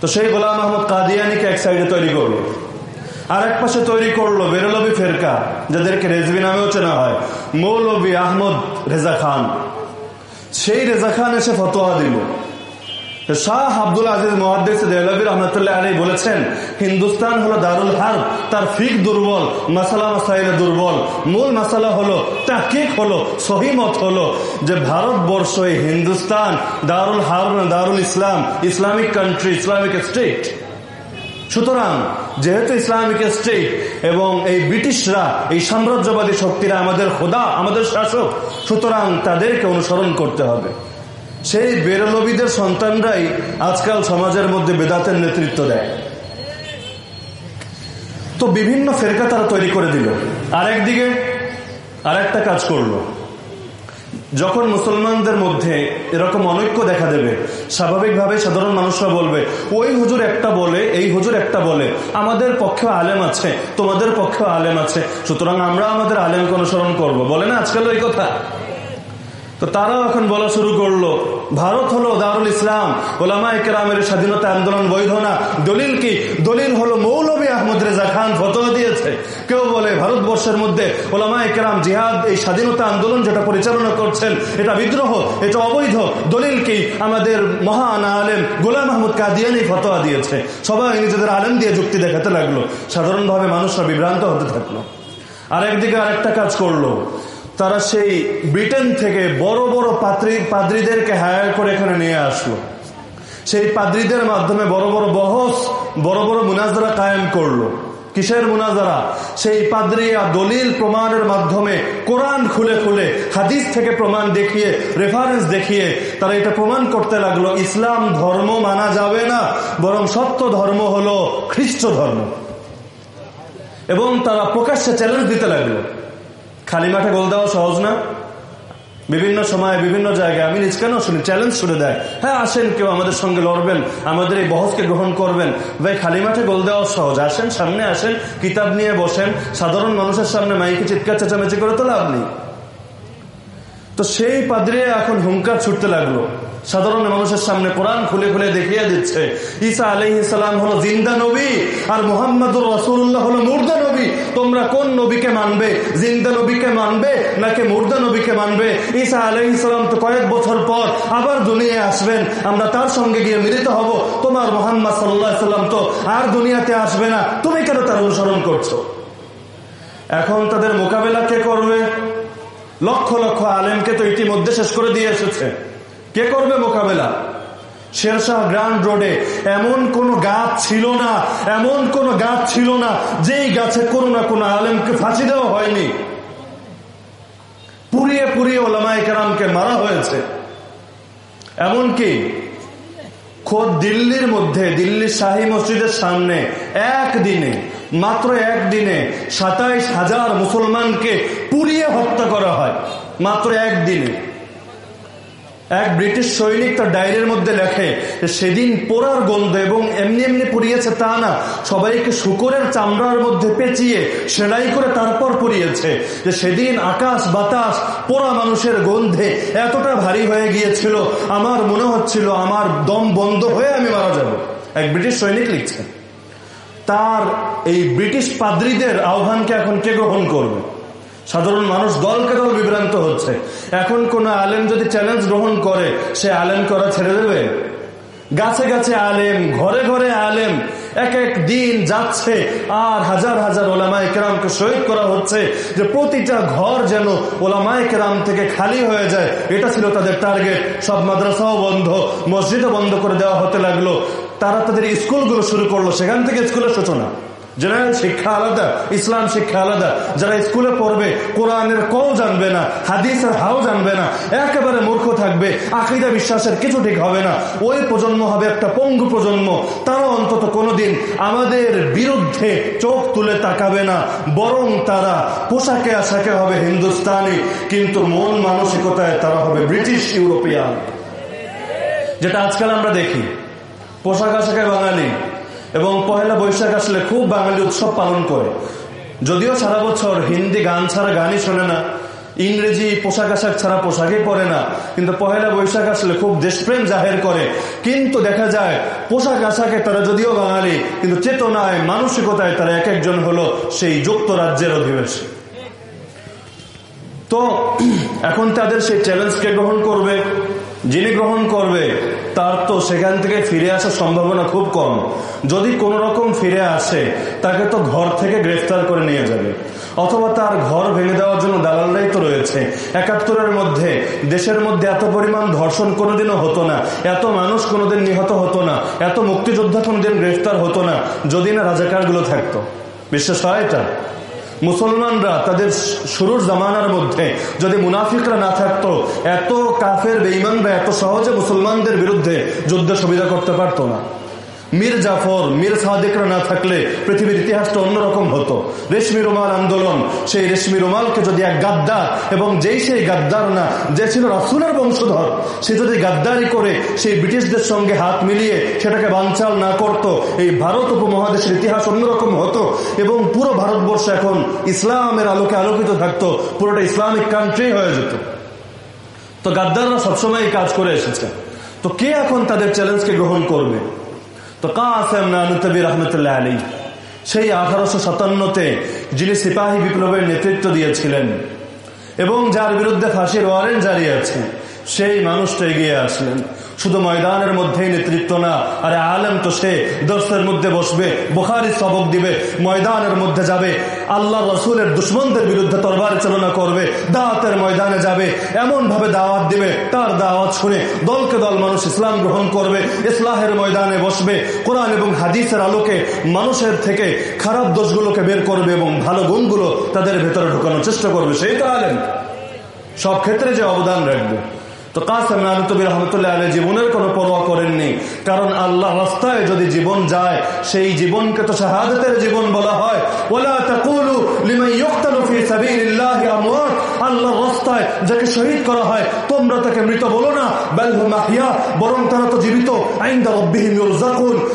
তো সেই গোলাম আহমদ কাদিয়ানিকে এক সাইডে তৈরি করল। আর এক পাশে তৈরি করল বেরলবি ফেরকা, যাদেরকে রেজবি নামেও চেনা হয়। মৌলবী আহমদ রেজা খান। সেই রেজা খান এসে ফতোয়া দিল। শাহ আব্দুল আজিজ মহাদ্দেশ আলী বলেছেন, হিন্দুস্তান হলো দারুল হার, তার ফিক দুর্বল, মাসালা মাসাইলে দুর্বল। মূল মাসালা হলো তা তাকিক হলো সহিমত হলো যে ভারতবর্ষ এই হিন্দুস্তান, দারুল হার দারুল ইসলাম, ইসলামিক কান্ট্রি ইসলামিক স্টেট সুতরাং, যেহেতু ইসলামিক স্টেট এবং এই ব্রিটিশরা, এই সাম্রাজ্যবাদী শক্তিরা আমাদের খোদা, আমাদের শাসক, সুতরাং তাদেরকে অনুসরণ করতে হবে। সেই বেরলবিদের সন্তানরাই আজকাল সমাজের মধ্যে বেদাতের নেতৃত্ব দেয়। তো বিভিন্ন ফেরকা তারা তৈরি করে দিল। আর একদিকে আর একটা কাজ করল। যখন মুসলমানদের মধ্যে এরকম অনৈক্য দেখা দেবে, স্বাভাবিকভাবে সাধারণ মানুষরা বলবে, ওই হুজুর একটা বলে, এই হুজুর একটা বলে, আমাদের পক্ষে আলেম আছে, তোমাদের পক্ষে আলেম আছে, সুতরাং আমরা আমাদের আলেমকে অনুসরণ করব। বলে না আজকাল ওই কথা? তো তারাও এখন বলা শুরু করল, ভারত হলো দারুল ইসলাম ওলামা একরামের স্বাধীনতা আন্দোলন বৈধ না, দলিল কি? দলিল হলো মৌলবী আহমদ রেজা খান ফতোয়া দিয়েছে। কেউ বলে ভারতবর্ষের মধ্যে ওলামা একরাম জিহাদ, এই স্বাধীনতা আন্দোলন যেটা পরিচালনা করছেন, এটা বিদ্রোহ, এটা অবৈধ, দলিল কি? আমাদের মহান আলেম গোলাম মাহমুদ কাদিয়ানি ফতোয়া দিয়েছে। সবাই নিজেদের আলেম দিয়ে যুক্তি দেখাতে লাগল। সাধারণভাবে মানুষরা বিভ্রান্ত হতে থাকল। আর একদিকে আরেকটা কাজ করল। তারা সেই ব্রিটেন থেকে বড় বড় পাত্রী পাদ্রীদেরকে হায়ার করে এখানে নিয়ে আসলো। সেই পাদ্রীদের মাধ্যমে বড় বড় বহস, বড় বড় মুনাজারা কায়েম করল। কিসের মুনাজারা? সেই পাদ্রিয়া দলিল প্রমাণের মাধ্যমে কোরআন খুলে খুলে, হাদিস থেকে প্রমাণ দেখিয়ে রেফারেন্স দেখিয়ে, তারা এটা প্রমাণ করতে লাগল, ইসলাম ধর্ম মানা যাবে না, বরং সত্য ধর্ম হলো খ্রিস্ট ধর্ম। এবং তারা প্রকাশ্যে চ্যালেঞ্জ দিতে লাগল। খালি মাঠে গোল দেওয়া সহজ না। বিভিন্ন সময়ে বিভিন্ন জায়গায়। আমি নিজ কেন শুনি চ্যালেঞ্জ শুনে দেয়। হ্যাঁ আসেন, কেউ আমাদের সঙ্গে লড়বেন, আমাদের এই বহসকে গ্রহণ করবেন। ভাই খালি মাঠে গোল দেওয়া সহজ। আসেন, সামনে আসেন, কিতাব নিয়ে বসেন। সাধারণ মানুষের সামনে মাইকে চিৎকার, চেঁচামেচি করে তো লাভ নেই। তো সেই পাদ্রে এখন হুঙ্কার ছুটতে লাগল। সাধারণ মানুষের সামনে কোরআন খুলে খুলে দেখিয়ে দিচ্ছে। ঈসা আলহ সালাম হলো জিন্দা নবী, আর মোহাম্মদুর রসুল্লাহ হলো মুর্দা নবী। তোমরা কোন নবীকে মানবে? জিন্দা নবীকে মানবে নাকি মুর্দা নবীকে মানবে? ঈসা আলহ সালাম তো কয়েক বছর পর আবার দুনিয়ায় আসবেন। আমরা তার সঙ্গে গিয়ে মিলিত হব। তোমার মোহাম্মদ সাল্লাহ সাল্লাম তো আর দুনিয়াতে আসবে না। তুমি কেন তার অনুসরণ করছ? এখন তাদের মোকাবেলা কে করবে? লক্ষ লক্ষ আলেমকে তো ইতিমধ্যে শেষ করে দিয়ে এসেছে। কে করবে মোকাবেলা? শেরশাহ গ্রান্ড রোডে এমন কোন গাছ ছিল না, এমন কোন গাছ ছিল না, যেই গাছে কোনো না কোনো আলেমকে ফাঁসি দেওয়া হয়নি। পুড়িয়ে পুড়িয়ে ওলামাই কেরামকে মারা হয়েছে। এমনকি খোদ দিল্লির মধ্যে, দিল্লির শাহী মসজিদের সামনে একদিনে, মাত্র একদিনে সাতাইশ হাজার মুসলমানকে পুড়িয়ে হত্যা করা হয়। মাত্র একদিনে। এক ব্রিটিশ সৈনিক তার ডায়েরির মধ্যে লেখে সেদিন পোড়ার গন্ধ এবং এমনি এমনি পুড়িয়েছে তা না। সবাইকে শুকরের চামড়ার মধ্যে পেঁচিয়ে সেলাই করে তারপর পুড়িয়েছে যে সেদিন আকাশ বাতাস পোড়া মানুষের গন্ধে এতটা ভারী হয়ে গিয়েছিল, আমার মনে হচ্ছিল আমার দম বন্ধ হয়ে আমি মারা যাব। এক ব্রিটিশ সৈনিক লিখছে, তার এই ব্রিটিশ পাদ্রীদের আহ্বানকে এখন কে গ্রহণ করবে? সাধারণ মানুষ দলকে দল বিভ্রান্ত হচ্ছে। এখন কোন আলেম যদি চ্যালেঞ্জ গ্রহণ করে, সে আলেম করা ছেড়ে দেবে? গাছে গাছে আলেম, ঘরে ঘরে আলেম, এক এক দিন যাচ্ছে, আর হাজার হাজার ওলামায় কেরামকে শহীদ করা হচ্ছে যে প্রতিটা ঘর যেন ওলামায় কেরাম থেকে খালি হয়ে যায়। এটা ছিল তাদের টার্গেট সব মাদ্রাসাও বন্ধ, মসজিদও বন্ধ করে দেওয়া হতে লাগল। তারা তাদের স্কুলগুলো শুরু করল। সেখান থেকে স্কুলের সূচনা। জেনারেল শিক্ষা আলাদা, ইসলাম শিক্ষা আলাদা। যারা স্কুলে পড়বে, কোরআনের কও জানবে না, হাদিসের হাও জানবে না, একেবারে মূর্খ থাকবে, আকিদা বিশ্বাসের কিছু ঠিক হবে না। ওই প্রজন্ম হবে একটা পঙ্গু প্রজন্ম। তারা অন্তত কোনোদিন আমাদের বিরুদ্ধে চোখ তুলে তাকাবে না, বরং তারা পোশাকে আশাকে হবে হিন্দুস্তানি, কিন্তু মন মানসিকতায় তারা হবে ব্রিটিশ ইউরোপিয়ান। যেটা আজকাল আমরা দেখি। পোশাক আশাকে বাঙালি এবং পহেলা বৈশাখ আসলে খুব বাঙালি উৎসব পালন করে। যদিও সারা বছর হিন্দি গান ছাড়া গানই শোনে না, ইংরেজি পোশাক আশাক ছাড়া পোশাকই পরে না, কিন্তু পহেলা বৈশাখ আসলে খুব দেশপ্রেম জাহের করে। কিন্তু দেখা যায়, পোশাক আশাকে তারা যদিও বাঙালি, কিন্তু চেতনায়, মানসিকতায় তারা এক একজন হলো সেই যুক্তরাজ্যের অধিবাসী। তো, এখন তাদের সেই চ্যালেঞ্জকে গ্রহণ করবে। যিনি গ্রহণ করবে, তার তো সেখান থেকে ফিরে আসার সম্ভাবনা খুব কম। যদি কোন রকম ফিরে আসে, তাকে তো ঘর থেকে গ্রেফতার করে নিয়ে যাবে। অথবা তার ঘর ভেঙে দেওয়ার জন্য দালালরাই তো রয়েছে। একাত্তরের মধ্যে, দেশের মধ্যে এত পরিমাণ ধর্ষণ কোনোদিনও হতো না। এত মানুষ কোনোদিন নিহত হতো না। এত মুক্তিযোদ্ধা কোনোদিন গ্রেফতার হতো না। যদি না রাজাকারগুলো থাকতো। বিশ্বাস হয় এটা? মুসলমানরা তাদের শুরুর জামানার মধ্যে যদি মুনাফিকরা না থাকতো, এত কাফের বেইমানরা এত সহজে মুসলমানদের বিরুদ্ধে যুদ্ধ সুবিধা করতে পারতো না। মীর জাফর, মীর সাদেকরা না থাকলে পৃথিবীর ইতিহাসটা অন্যরকম হতো। রেশমি রুমাল আন্দোলন, সেই রেশমি রুমালকে যদি এক গাদ্দার এবং যেই সেই গাদ্দার না, যে ছিল রাসুলের বংশধর, সে যদি গাদ্দারি করে সেই ব্রিটিশদের সঙ্গে হাত মিলিয়ে সেটাকে বাঞ্চাল না করত, এই ভারত উপমহাদেশের ইতিহাস অন্যরকম হতো এবং পুরো ভারতবর্ষ এখন ইসলামের আলোকে আলোকিত থাকতো, পুরোটা ইসলামিক কান্ট্রি হয়ে যেত। তো গাদ্দাররা সবসময় এই কাজ করে এসেছে। তো কে এখন তাদের চ্যালেঞ্জকে গ্রহণ করবে? তো কাসেম রহমতুল্লাহ আলী সেই আঠারোশো সাতান্নতে যিনি সিপাহী বিপ্লবের নেতৃত্ব দিয়েছিলেন এবং যার বিরুদ্ধে ফাঁসির ওয়ারেন্ট জারি আছে, সেই মানুষটা এগিয়ে আসলেন। শুধু ময়দানের মধ্যেই নেতৃত্ব না, আরে আলেম তো সে দর্শের মধ্যে বসবে, বোখারি সবক দিবে, ময়দানের মধ্যে যাবে, আল্লাহ রসুলের দুশ্মনদের বিরুদ্ধে তরবার চালনা করবে, দাওয়াতের ময়দানে যাবে এমন ভাবে দাওয়াত দিবে, তার দাওয়াত শুনে দলকে দল মানুষ ইসলাম গ্রহণ করবে, ইসলাহের ময়দানে বসবে, কোরআন এবং হাদিসের আলোকে মানুষের থেকে খারাপ দোষগুলোকে বের করবে এবং ভালো গুণগুলো তাদের ভেতরে ঢোকানোর চেষ্টা করবে। সেই তো আলেম। সব ক্ষেত্রে যে অবদান রাখবে। তো কাসেম নানুতবির রহমতুল্লাহ আলী জীবনের কোনো পরোয়া করেননি। কারণ আল্লাহ রাস্তায় যদি জীবন যায়, সেই জীবনকে তো শাহাদতের জীবন বলা হয়। আল্লাহর রাস্তায় যাকে শহীদ করা হয়, তোমরা তাকে মৃত বলো না। বরং তারা তো জীবিত।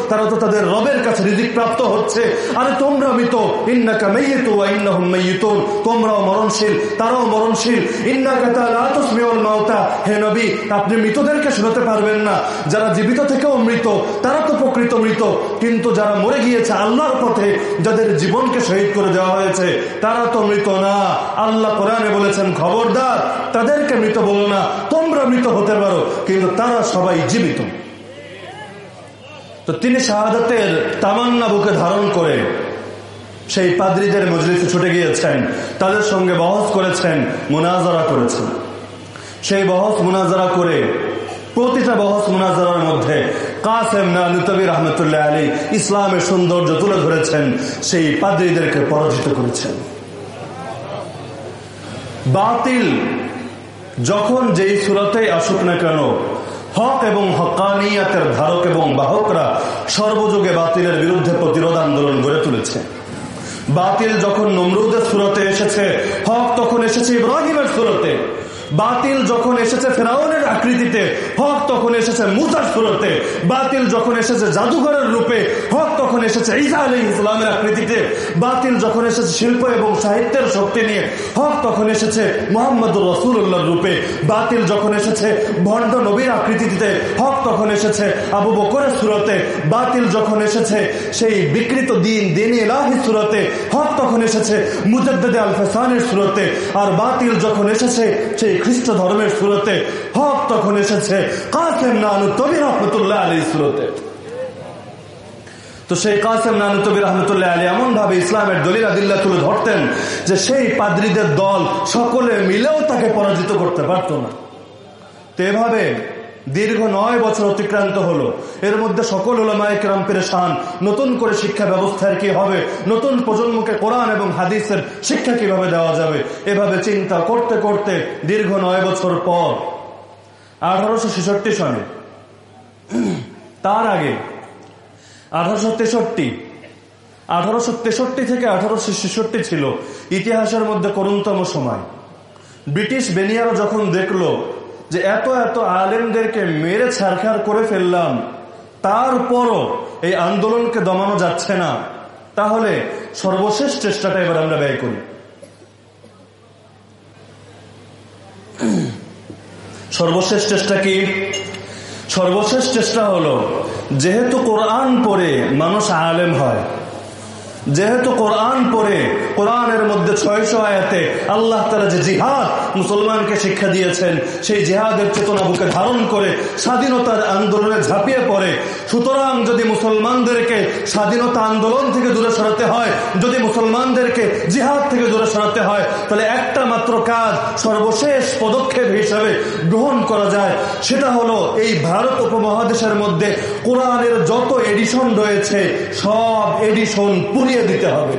তারা তো তাদের রবের কাছে রিজিক প্রাপ্ত হচ্ছে। আরে তোমরা মৃত। ইন্নাকা মাইয়িতু তোমরাও মরণশীল, তারাও মরণশীল। ইন্নাকা তা লা তুসমিউল মাউতা। হে নবী, আপনি মৃতদেরকে শোনাতে পারবেন না। যারা জীবিত থেকেও মৃত, তারা তো প্রকৃত মৃত। কিন্তু যারা মরে গিয়েছে আল্লাহর পথে, যাদের জীবনকে শহীদ করে দেওয়া হয়েছে, তারা তো মৃত না। আল্লাহ কোরআনে বলেছেন, খবরদার, তাদেরকে মৃত বলো না। তোমরা মৃত হতে পারো, কিন্তু তারা সবাই জীবিত। তো তিনি শাহাদাতের তামান্না বুকে ধারণ করে সেই পাদ্রীদের মজলিসে ছুটে গিয়েছেন। তাদের সঙ্গে বহস করেছেন, মোনাজারা করেছেন। সেই বহস মুনাজারা করে, প্রতিটা বহস মুনাজারার মধ্যে কাসেম নালুতবি রহমতুল্লাহ আলী ইসলামের সৌন্দর্য তুলে ধরেছেন, সেই পাদ্রীদেরকে পরাজিত করেছেন। বাতিল যখন যেই সুরতেই আসুক না কেন, হক এবং হকানিয়াতের ধারক এবং বাহকরা সর্বযুগে বাতিলের বিরুদ্ধে প্রতিরোধ আন্দোলন গড়ে তুলেছে। বাতিল যখন নমরুদের সুরতে এসেছে, হক তখন এসেছে ইব্রাহিমের সুরতে। বাতিল যখন এসেছে ফেরাউনের আকৃতিতে, হক তখন এসেছে মুসার সুরতে। বাতিল যখন এসেছে জাদুঘরের রূপে, হক তখন এসেছে ঈসা আলী ইসলামের আকৃতিতে। বাতিল যখন এসেছে শিল্প এবং সাহিত্যের শক্তি নিয়ে, হক তখন এসেছে মোহাম্মদ রসুল্লাহর রূপে। বাতিল যখন এসেছে ভণ্ড নবীর আকৃতিতে, হক তখন এসেছে আবু বকরের সুরতে। বাতিল যখন এসেছে সেই বিকৃত দিন দিন এলাহি সুরতে, হক তখন এসেছে মুজদ্দে আল ফেসানের সুরতে। আর বাতিল যখন এসেছে সেই খ্রিস্ট ধর্মের সুরতে হক তখন এসেছে। কাসেম নানু তবির রহমতুল্লাহ আলী সুরতে। তো সেই কাসেম নানু তবির রহমতুল্লাহ আলী এমন ভাবে ইসলামের দলিল আদিল্লা তুলে ধরতেন যে সেই পাদ্রিদের দল সকলে মিলেও তাকে পরাজিত করতে পারত না। তো এভাবে দীর্ঘ নয় বছর অতিক্রান্ত হলো। এর মধ্যে সকল ওলামায়করাম পেরেশান, নতুন করে শিক্ষা ব্যবস্থার কি হবে? নতুন প্রজন্মকে কোরআন এবং হাদিসের শিক্ষা কীভাবে দেওয়া যাবে? এভাবে চিন্তা করতে করতে দীর্ঘ নয় বছর পর আঠারোশো ছেষট্টি সনে তার আগে আঠারোশো তেষট্টি আঠারোশো তেষট্টি থেকে আঠারোশো ছেষট্টি ছিল ইতিহাসের মধ্যে করুণতম সময়। ব্রিটিশ বেনিয়ারও যখন দেখল যে এত এত আলেমদেরকে মেরে ছাড়খাড় করে ফেললাম তারপরও এই আন্দোলনকে দমানো যাচ্ছে না। তাহলে সর্বশেষ চেষ্টাটা এবার আমরা ব্যয় করি। সর্বশেষ চেষ্টা কি? সর্বশেষ চেষ্টা হলো, যেহেতু কোরআন পড়ে মানুষ আলেম হয় যেহেতু কোরআন পড়ে, কোরআনের মধ্যে ছয়শো আয়াতে আল্লাহ তারা যে জিহাদ মুসলমানকে শিক্ষা দিয়েছেন, সেই জিহাদের চেতনা বুকে ধারণ করে স্বাধীনতার আন্দোলনে ঝাঁপিয়ে পড়ে। সুতরাং যদি মুসলমানদেরকে স্বাধীনতা আন্দোলন থেকে দূরে সরাতে হয়, যদি মুসলমানদেরকে জিহাদ থেকে দূরে সরাতে হয়, তাহলে একটা মাত্র কাজ সর্বশেষ পদক্ষেপ হিসাবে গ্রহণ করা যায়। সেটা হলো এই ভারত উপমহাদেশের মধ্যে কোরআনের যত এডিশন রয়েছে, সব এডিশন পুড়িয়ে দিতে হবে।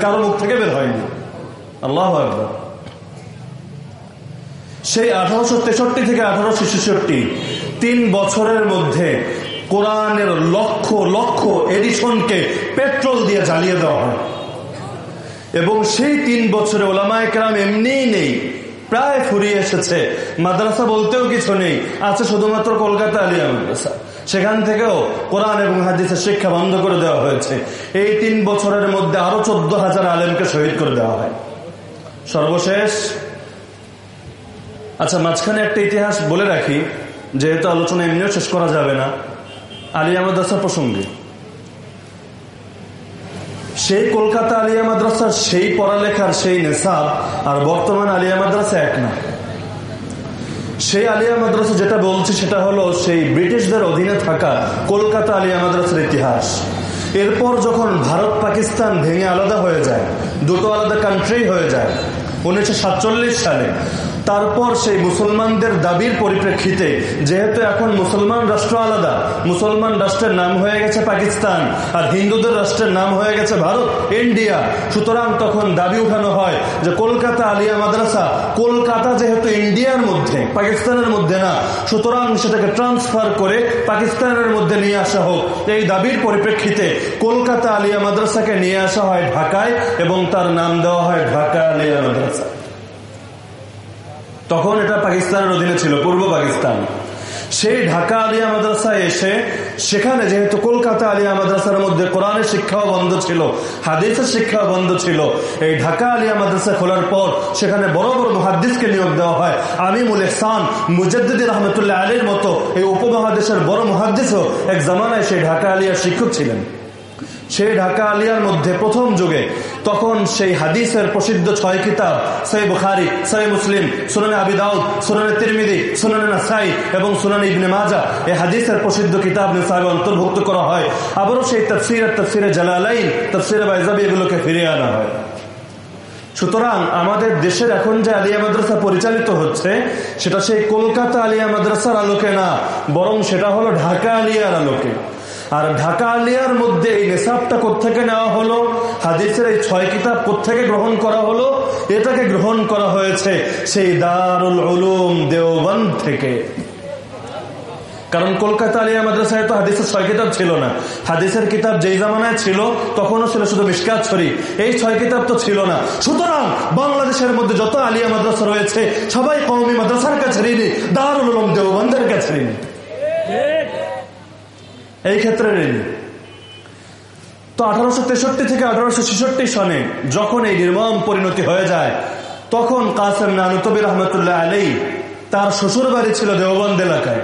কারও মুখ থেকে বের হয়নি। আল্লাহ সেই আঠারোশো তেষট্টি থেকে আঠারোশো ছেষট্টি, তিন বছরের মধ্যে কোরআনের লক্ষ লক্ষ এডিশনকে পেট্রোল দিয়ে জ্বালিয়ে দেওয়া হয়। এবং সেই তিন বছরে ওলামায় কেরাম এমনিই নেই, প্রায় ফুরিয়ে এসেছে। মাদ্রাসা বলতেও কিছু নেই। আছে শুধুমাত্র কলকাতা আলিয়া মাদ্রাসা সেখান থেকেও কোরআন এবং হাদিসের শিক্ষা বন্ধ করে দেওয়া হয়েছে। এই তিন বছরের মধ্যে আরও চোদ্দ হাজার আলেমকে শহীদ করে দেওয়া হয়। সর্বশেষ আচ্ছা মাঝখানে একটা ইতিহাস বলে রাখি, যেহেতু আলোচনা এমনিও শেষ করা যাবে না। আলিয়া মাদ্রাসা প্রসঙ্গে। সেই কলকাতা আলিয়া মাদ্রাসার সেই পড়ালেখার সেই নেশাব আর বর্তমান আলিয়া মাদ্রাসা এক না। সেই আলিয়া মাদ্রাসা যেটা বলছি সেটা হলো সেই ব্রিটিশদের অধীনে থাকা কলকাতা আলিয়া মাদ্রাসার ইতিহাস। এরপর যখন ভারত পাকিস্তান ভেঙে আলাদা হয়ে যায়, দুটো আলাদা কান্ট্রি হয়ে যায়, উনিশশো সাতচল্লিশ সালে। তারপর সেই মুসলমানদের দাবির পরিপ্রেক্ষিতে, যেহেতু এখন মুসলমান রাষ্ট্র আলাদা, মুসলমান রাষ্ট্রের নাম হয়ে গেছে পাকিস্তান, আর হিন্দুদের রাষ্ট্রের নাম হয়ে গেছে ভারত, ইন্ডিয়া। সুতরাং তখন দাবি উঠানো হয় যে কলকাতা আলিয়া মাদ্রাসা, কলকাতা যেহেতু ইন্ডিয়ার মধ্যে, পাকিস্তানের মধ্যে না, সুতরাং সেটাকে ট্রান্সফার করে পাকিস্তানের মধ্যে নিয়ে আসা হোক। এই দাবির পরিপ্রেক্ষিতে কলকাতা আলিয়া মাদ্রাসাকে নিয়ে আসা হয় ঢাকায়, এবং তার নাম দেওয়া হয় ঢাকা আলিয়া মাদ্রাসা। তখন এটা পাকিস্তানের অধীনে ছিল, পূর্ব পাকিস্তান। সেই ঢাকা আলিয়া মাদ্রাসায় এসে, সেখানে যেহেতু কলকাতা আলিয়া মাদ্রাসার মধ্যে কোরআনের শিক্ষাও বন্ধ ছিল, হাদিসের শিক্ষাও বন্ধ ছিল, এই ঢাকা আলিয়া মাদ্রাসা খোলার পর সেখানে বড় বড় মহাদিসকে নিয়োগ দেওয়া হয়। আমিমুল ইহসান মুজদ্দিদ রহমতুল্লাহ আলীর মতো এই উপমহাদেশের বড় মহাদিসও এক জামানায় সেই ঢাকা আলিয়ার শিক্ষক ছিলেন। সেই ঢাকা আলিয়ার মধ্যে প্রথম যুগে, তখন সেই হাদিসের প্রসিদ্ধ ছয় কিতাব সৈ বুখারি সৈ মুসলিম, সুনানে আবিদাউদ সুনানে তিরমিদি, সুনানে নাসাই এবং সুনানে ইবনে মাজা, এই হাদিসের প্রসিদ্ধ কিতাব নিসাবে অন্তর্ভুক্ত করা হয়। আবারও সেই তফসির তফসিরে জালালাইন, তফসিরে বাইজাবি এগুলোকে ফিরিয়ে আনা হয়। সুতরাং আমাদের দেশের এখন যে আলিয়া মাদ্রাসা পরিচালিত হচ্ছে, সেটা সেই কলকাতা আলিয়া মাদ্রাসার আলোকে না, বরং সেটা হলো ঢাকা আলিয়ার আলোকে। আর ঢাকা আলিয়ার মধ্যে এই নেশাবটা কোথেকে নেওয়া হলো? হাদিসের এই ছয় কিতাব কোথেকে গ্রহণ করা হলো? এটাকে গ্রহণ করা হয়েছে সেই দারুল উলুম দেওবন্দ থেকে। কারণ কলকাতা আলিয়া মাদ্রাসায় তো হাদিসের ছয় কিতাব ছিল না। হাদিসের কিতাব যেই জামানায় ছিল, তখনও ছিল শুধু মিসকাত ছড়ি এই ছয় কিতাব তো ছিল না। সুতরাং বাংলাদেশের মধ্যে যত আলিয়া মাদ্রাসা রয়েছে, সবাই কৌমি মাদ্রাসার কাছে ঋণী, দারুল উলুম দেওবন্দের কাছে ঋণী। এই ক্ষেত্রে ঋণী তো আঠারোশো তেষট্টি থেকে আঠারোশো ছেষট্টি সনে যখন এই নির্মম পরিণতি হয়ে যায়, তখন কাসেম নানুতবির রহমতুল্লাহ আলী তার শ্বশুর বাড়ি ছিল দেওবন্দ এলাকায়।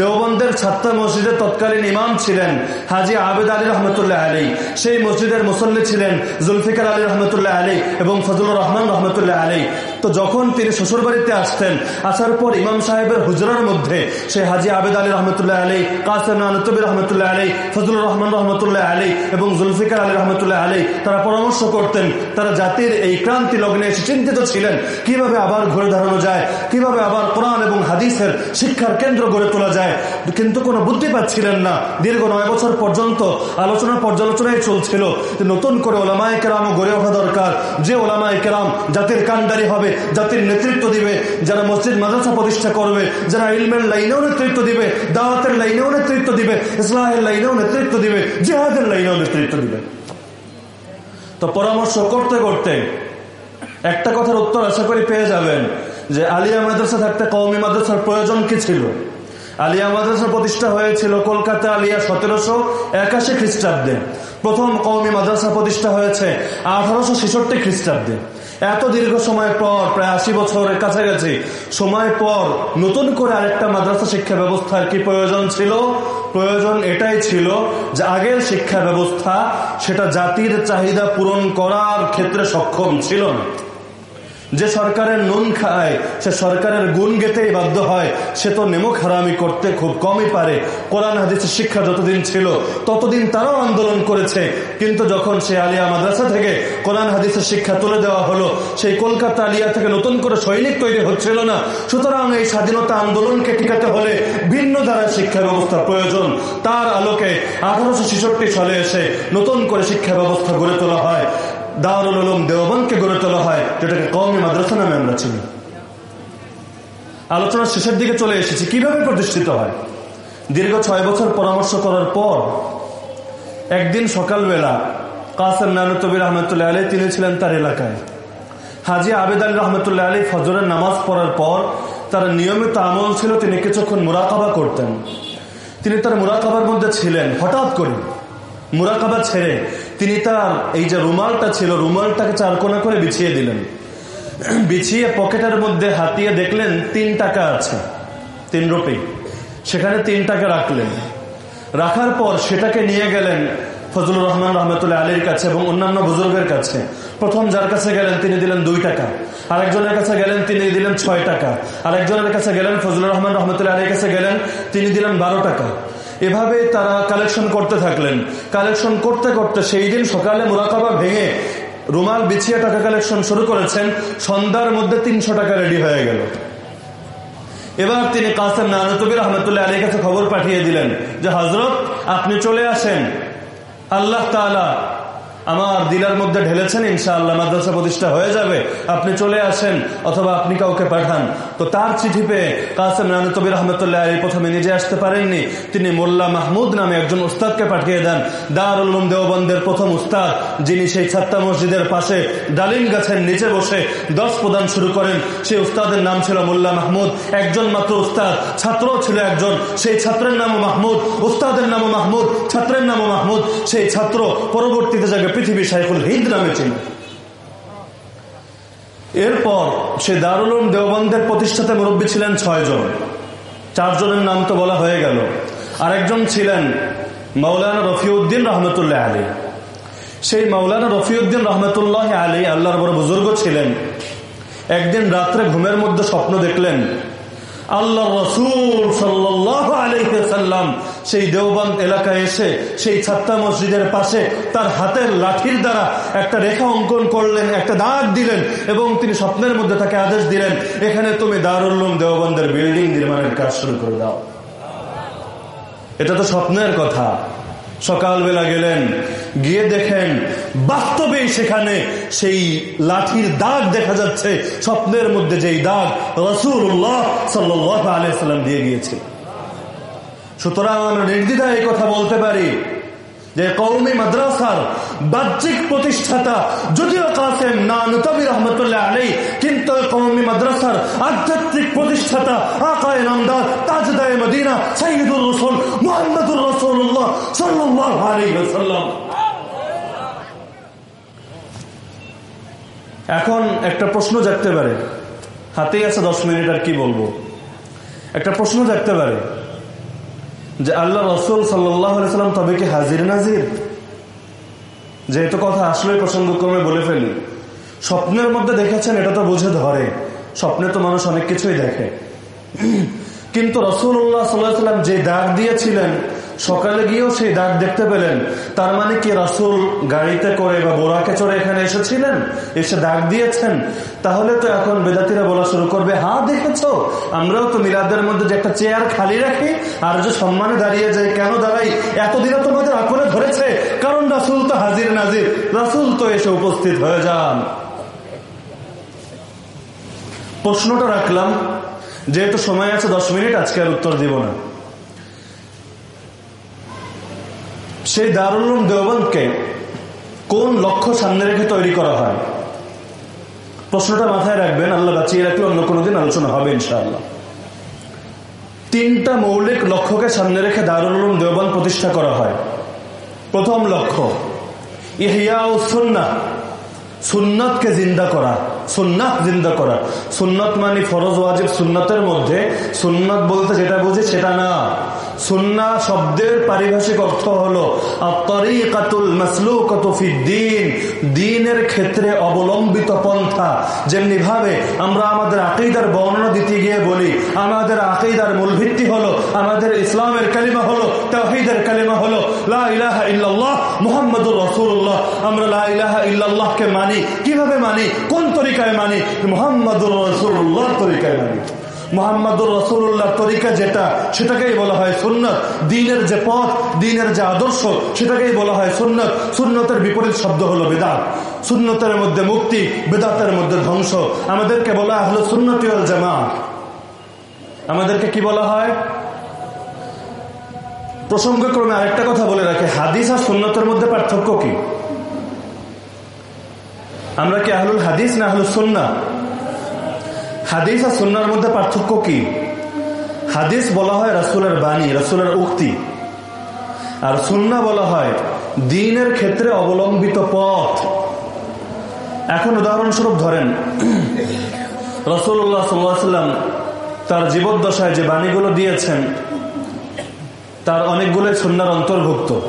দেওবন্দের ছাত্র মসজিদের তৎকালীন ইমাম ছিলেন হাজি আবেদ আলী রহমতুল্লাহ আলী সেই মসজিদের মুসল্লি ছিলেন জুলফিকার আলী রহমতুল্লাহ আলী এবং ফজলুর রহমান রহমতুল্লাহ আলী তো যখন তিনি শ্বশুরবাড়িতে আসতেন, আসার পর ইমাম সাহেবের হুজরার মধ্যে সে হাজি আবেদ আলী রহমতুল্লাহ আলী কাসেম রহমতুল্লাহ আলী ফজলুর রহমান রহমতুল্লাহ আলী এবং জুলফিকার আলী রহমতুল্লাহ আলী তারা পরামর্শ করতেন, তারা জাতির এই ক্রান্তি লগ্নে এসে চিন্তিত ছিলেন, কীভাবে আবার ঘুরে দাঁড়ানো যায়, কীভাবে আবার কোরআন এবং হাদিসের শিক্ষার কেন্দ্র গড়ে তোলা যায়, কিন্তু কোনো বুদ্ধি পাচ্ছিলেন না। দীর্ঘ নয় বছর পর্যন্ত আলোচনা পর্যালোচনায় চলছিল নতুন করে ওলামায় কেরাম গড়ে ওঠা দরকার, যে ওলামায় কেরাম জাতির কান্ডারি হবে জাতির নেতৃত্ব দিবে, যারা মসজিদ, মাদ্রাসা প্রতিষ্ঠা করবে, যারা ইলমের লাইনেও নেতৃত্ব দিবে, দাওয়াতের লাইনেও নেতৃত্ব দিবে, ইসলাহের লাইনেও নেতৃত্ব দিবে, জেহাদের লাইনেও নেতৃত্ব দিবে। তো পরামর্শ করতে করতে একটা কথার উত্তর আশা করি পেয়ে যাবেন, যে আলিয়া মাদ্রাসা থাকতে কৌমি মাদ্রাসার প্রয়োজন কি ছিল? আলিয়া মাদ্রাসা প্রতিষ্ঠা হয়েছিল কলকাতা আলিয়া সতেরোশো একাশি খ্রিস্টাব্দে। প্রথম কৌমি মাদ্রাসা প্রতিষ্ঠা হয়েছে আঠারোশো ছেষট্টি খ্রিস্টাব্দে। এত দীর্ঘ সময় পর, প্রায় আশি বছরের কাছাকাছি সময় পর নতুন করে আরেকটা মাদ্রাসা শিক্ষা ব্যবস্থার কি প্রয়োজন ছিল? প্রয়োজন এটাই ছিল যে আগের শিক্ষা ব্যবস্থা সেটা জাতির চাহিদা পূরণ করার ক্ষেত্রে সক্ষম ছিল না। যে সরকারের নুন খায়, সে সরকারের গুণ গেতেই বাধ্য হয়। সে তো নেমক হারামি করতে খুব কমই পারে। কোরআন, হাদিসের শিক্ষা যতদিন ছিল, ততদিন তারাও আন্দোলন করেছে। কিন্তু যখন সে আলিয়া মাদ্রাসা থেকে কোরআন, হাদিসের শিক্ষা তুলে দেওয়া হলো, সেই কলকাতা আলিয়া থেকে নতুন করে সৈনিক তৈরি হচ্ছিল না। সুতরাং এই স্বাধীনতা আন্দোলনকে টিকাতে হলে ভিন্ন ধারার শিক্ষা ব্যবস্থা প্রয়োজন। তার আলোকে আঠারোশো ছেষট্টি সালে এসে নতুন করে শিক্ষা ব্যবস্থা গড়ে তোলা হয়। দারুল উলুম দেওবনকে গড়ে তোলা হয় যেটাকে কমই মাদ্রাসা নামে আমরা চিনি। আলোচনার শেষের দিকে চলে এসেছি, কীভাবে প্রতিষ্ঠিত হয়? দীর্ঘ ছয় বছর পরামর্শ করার পর, একদিন সকালবেলা কাসেম নানুতবির রহমতুল্লাহ আলী তিনি ছিলেন তার এলাকায়। হাজি আবেদ আলী রহমতুল্লাহ আলী ফজরের নামাজ পড়ার পর তার নিয়মিত আমল ছিল, তিনি কিছুক্ষণ মুরাকাবা করতেন। তিনি তার মুরাকাবার মধ্যে ছিলেন, হঠাৎ করে মুরাকাবা ছেড়ে তিনি তার, এই যে রুমালটা ছিল, রুমালটাকে চারকোনা করে বিছিয়ে দিলেন। বিছিয়ে পকেটের মধ্যে হাতিয়ে দেখলেন তিন টাকা আছে, তিন রুপি। সেখানে তিন টাকা রাখলেন। রাখার পর সেটাকে নিয়ে গেলেন ফজলুর রহমান রহমতুল্লাহ আলীর কাছে এবং অন্যান্য বুজুর্গের কাছে। প্রথম যার কাছে গেলেন তিনি দিলেন দুই টাকা। আরেকজনের কাছে গেলেন তিনি দিলেন ছয় টাকা। আরেকজনের কাছে গেলেন ফজলুর রহমান রহমতুল্লাহ আলীর কাছে গেলেন তিনি দিলেন বারো টাকা। এভাবে তারা কালেকশন করতে থাকলেন। কালেকশন করতে করতে সেই দিন সকালে মুরাকাবা ভেঙে রুমাল বিছিয়ে টাকা কালেকশন শুরু করেছেন। সন্ধ্যার মধ্যে তিনশো টাকা রেডি হয়ে গেল। এবার তিনি কাসেম নানতবির রহমতুল্লাহ আলীর কাছে খবর পাঠিয়ে দিলেন যে হজরত আপনি চলে আসেন। আল্লাহ তালা আমার দিলার মধ্যে ঢেলেছেন, ইনশাআল্লাহ মাদ্রাসা প্রতিষ্ঠা হয়ে যাবে। আপনি চলে আসেন অথবা আপনি কাউকে পাঠান। তো তার চিঠি পেয়ে কাসেম রানতবি রহমতুল্লাহ আলী প্রথমে নিজে আসতে পারেননি। তিনি মোল্লা মাহমুদ নামে একজন উস্তাদকে পাঠিয়ে দেন। দারুল উলুম দেওবন্দের প্রথম উস্তাদ, যিনি সেই ছাত্তা মসজিদের পাশে ডালিম গাছের নিচে বসে দশ প্রদান শুরু করেন। সেই উস্তাদের নাম ছিল মোল্লা মাহমুদ। একজন মাত্র উস্তাদ ছাত্র ছিল একজন। সেই ছাত্রের নামও মাহমুদ, উস্তাদের নামও মাহমুদ, ছাত্রের নামও মাহমুদ। সেই ছাত্র পরবর্তীতে যাকে পৃথিবী শাইখুল হিন্দ নামে ছিল এরপর সে দারুল দেওবন্দের প্রতিষ্ঠাতে মুরব্বী ছিলেন ছয় জন চারজনের নাম তো বলা হয়ে গেল। আরেকজন ছিলেন মৌলানা রফিউদ্দিন রহমতুল্লাহ আলী সেই মৌলানা রফিউদ্দিন রহমতুল্লাহ আলী আল্লাহর বড় বুজুর্গ ছিলেন। একদিন রাত্রে ঘুমের মধ্যে স্বপ্ন দেখলেন আল্লাহ রসুল সাল্লাম সেই দেওবন্দ এলাকায় এসে, সেই ছাত্তা মসজিদের পাশে তার হাতের লাঠির দ্বারা একটা রেখা অঙ্কন করলেন, একটা দাগ দিলেন এবং তিনি স্বপ্নের মধ্যে তাকে আদেশ দিলেন, এখানে তুমি দারুল্লুম দেওবন্দের বিল্ডিং নির্মাণের কাজ শুরু করে দাও। এটা তো স্বপ্নের কথা। সকালবেলা গেলেন, গিয়ে দেখেন বাস্তবেই সেখানে সেই লাঠির দাগ দেখা যাচ্ছে, স্বপ্নের মধ্যে যেই দাগ রসুল্লাহ সাল্লাহ আলিয়াল্লাম দিয়ে গিয়েছিল সুতরাং আমরা নির্দ্বিধায় এই কথা বলতে পারি যে কৌমি মাদ্রাসার বাহ্যিক প্রতিষ্ঠাতা যদিও কাসেম না নুতবি রহমতুল্লাহ আলী কিন্তু কৌমি মাদ্রাসার আধ্যাত্মিক প্রতিষ্ঠাতা আকায় নামদার তাজদায় মদিনা সাইদুল রসুল মোহাম্মদুর রসুল্লাহ সাল্লাহ আলী সাল্লাম এখন একটা প্রশ্ন জাগতে পারে। হাতেই আছে দশ মিনিট আর কি বলব? একটা প্রশ্ন জাগতে পারে। যে আল্লাহ রসুল সাল্লাম তবে কি হাজির নাজির যেহেতু কথা আসলে প্রসঙ্গক্রমে বলে ফেলি। স্বপ্নের মধ্যে দেখেছেন, এটা তো বুঝে ধরে। স্বপ্নে তো মানুষ অনেক কিছুই দেখে। কিন্তু রসুল্লাহ সাল্লাম যে দাগ দিয়েছিলেন সকালে গিয়েও সেই দাগ দেখতে পেলেন। তার মানে কি রাসুল গাড়িতে করে বা বোরাকে চড়ে এখানে এসেছিলেন? এসে দাগ দিয়েছেন। তাহলে তো এখন বেদাতিরা বলা শুরু করবে, হা, দেখেছ? আমরাও তো মিলাদের মধ্যে যে একটা চেয়ার খালি রাখি, আর যে সম্মানে দাঁড়িয়ে যাই, কেন দাঁড়াই? এতদিনে তোমাদের আকলে ধরেছে। কারণ রাসুল তো হাজির নাজির। রাসুল তো এসে উপস্থিত হয়ে যান। প্রশ্নটা রাখলাম, যেহেতু সময় আছে, দশ মিনিট আজকে আর উত্তর দিব না। সেই দারুল দেওবন্দকে কোন লক্ষ্য সামনে রেখে তৈরি করা হয়? প্রশ্নটা মাথায় রাখবেন, আল্লাহ বাঁচিয়ে রাখলে অন্য কোনোদিন আলোচনা হবে, ইনশাআল্লাহ। তিনটা মৌলিক লক্ষ্যকে সামনে রেখে দারুল উলুম দেওবন্দ প্রতিষ্ঠা করা হয়। প্রথম লক্ষ্য, ইহিয়া ও সুন্না সুন্নতকে জিন্দা করা, সুন্নাত জিন্দা করা। সুন্নত মানে ফরজ, ওয়াজিব, সুন্নতের মধ্যে সুন্নত বলতে যেটা বুঝি সেটা না। সুন্না শব্দের পারিভাষিক অর্থ হলো তরিকাতুল দিন দিনের ক্ষেত্রে অবলম্বিত পন্থা যেমনি ভাবে আমরা আমাদের আকিদার বর্ণনা দিতে গিয়ে বলি, আমাদের আকিদার মূল ভিত্তি হলো, আমাদের ইসলামের কালিমা হলো তাহিদের কালিমা হলো, লা ইলাহা ইল্লাল্লাহ মুহাম্মদুর রাসূলুল্লাহ আমরা লা ইলাহা ইল্লাল্লাহকে মানি, কীভাবে মানি, কোন তরিকায় মানি, মুহাম্মদুর রাসূলুল্লাহ তরিকায় মানি মোহাম্মদুর রসুল্লাহ তরিকা যেটা, সেটাকেই বলা হয় সুন্নত। দিনের যে পথ, দিনের যে আদর্শ, সেটাকেই বলা হয় সুন্নত। সুন্নতের বিপরীত শব্দ হলো বেদাত। সুন্নতের মধ্যে মুক্তি, বেদাতের মধ্যে ধ্বংস। আমাদেরকে বলা হলো সুন্নতি জামা আমাদেরকে কি বলা হয়? প্রসঙ্গক্রমে আরেকটা কথা বলে রাখে। হাদিস আর সুন্নতের মধ্যে পার্থক্য কি? আমরা কি আহলুল হাদিস না আহলুল সুন্না হাদিস আর সুন্নার মধ্যে পার্থক্য কি? হাদিস বলা হয় রাসুলের বাণী, রাসুলের উক্তি। আর সুন্না বলা হয় দিনের ক্ষেত্রে অবলম্বিত পথ। এখন উদাহরণস্বরূপ ধরেন রসুল্লাহ সাল্লাম তার জীবদ্দশায় যে বাণীগুলো দিয়েছেন, তার অনেকগুলো সুন্নার অন্তর্ভুক্ত।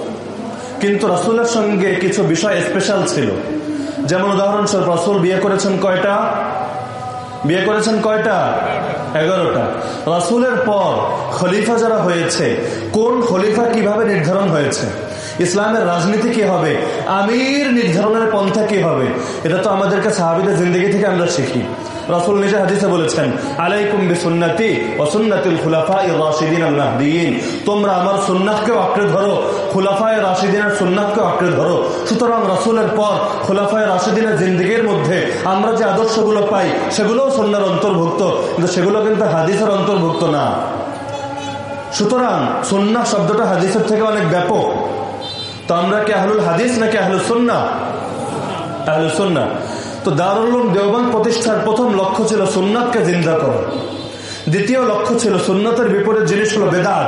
কিন্তু রসুলের সঙ্গে কিছু বিষয় স্পেশাল ছিল। যেমন উদাহরণস্বরূপ রসুল বিয়ে করেছেন কয়টা? বিয়ে করেছেন কয়টা? এগারোটা। রাসুলের পর খলিফা যারা হয়েছে কোন খলিফা কীভাবে নির্ধারণ হয়েছে? ইসলামের রাজনীতি কি হবে? আমির নির্ধারণের পন্থা কি হবে? এটা তো আমাদেরকে সাহাবিদের জিন্দগি থেকে আমরা শিখি। রসুল নিজে হাদিসে বলেছেন, আলাইকুম বিসুন্নতি ও সুন্নাতুল খুলাফা রাশিদিন আল্লাহ দিন তোমরা আমার সুন্নাথকেও আঁকড়ে ধরো, খুলাফায় রাশিদিনের সুন্নাথকেও আঁকড়ে ধরো। সুতরাং রসুলের পর খুলাফায় রাশিদিনের জিন্দগির মধ্যে আমরা যে আদর্শগুলো পাই, সেগুলোও সন্ন্যার অন্তর্ভুক্ত, কিন্তু সেগুলো কিন্তু হাদিসের অন্তর্ভুক্ত না। সুতরাং সন্না শব্দটা হাদিসের থেকে অনেক ব্যাপক। আমরা কি আহলুল হাদিস নাকি আহলুল সন্না আহলুল সন্না তো দারুল দেওবান প্রতিষ্ঠার প্রথম লক্ষ্য ছিল সোননাথকে জিন্দা করা। দ্বিতীয় লক্ষ্য ছিল সুন্নতের বিপরীত জিনিস হলো বেদাত।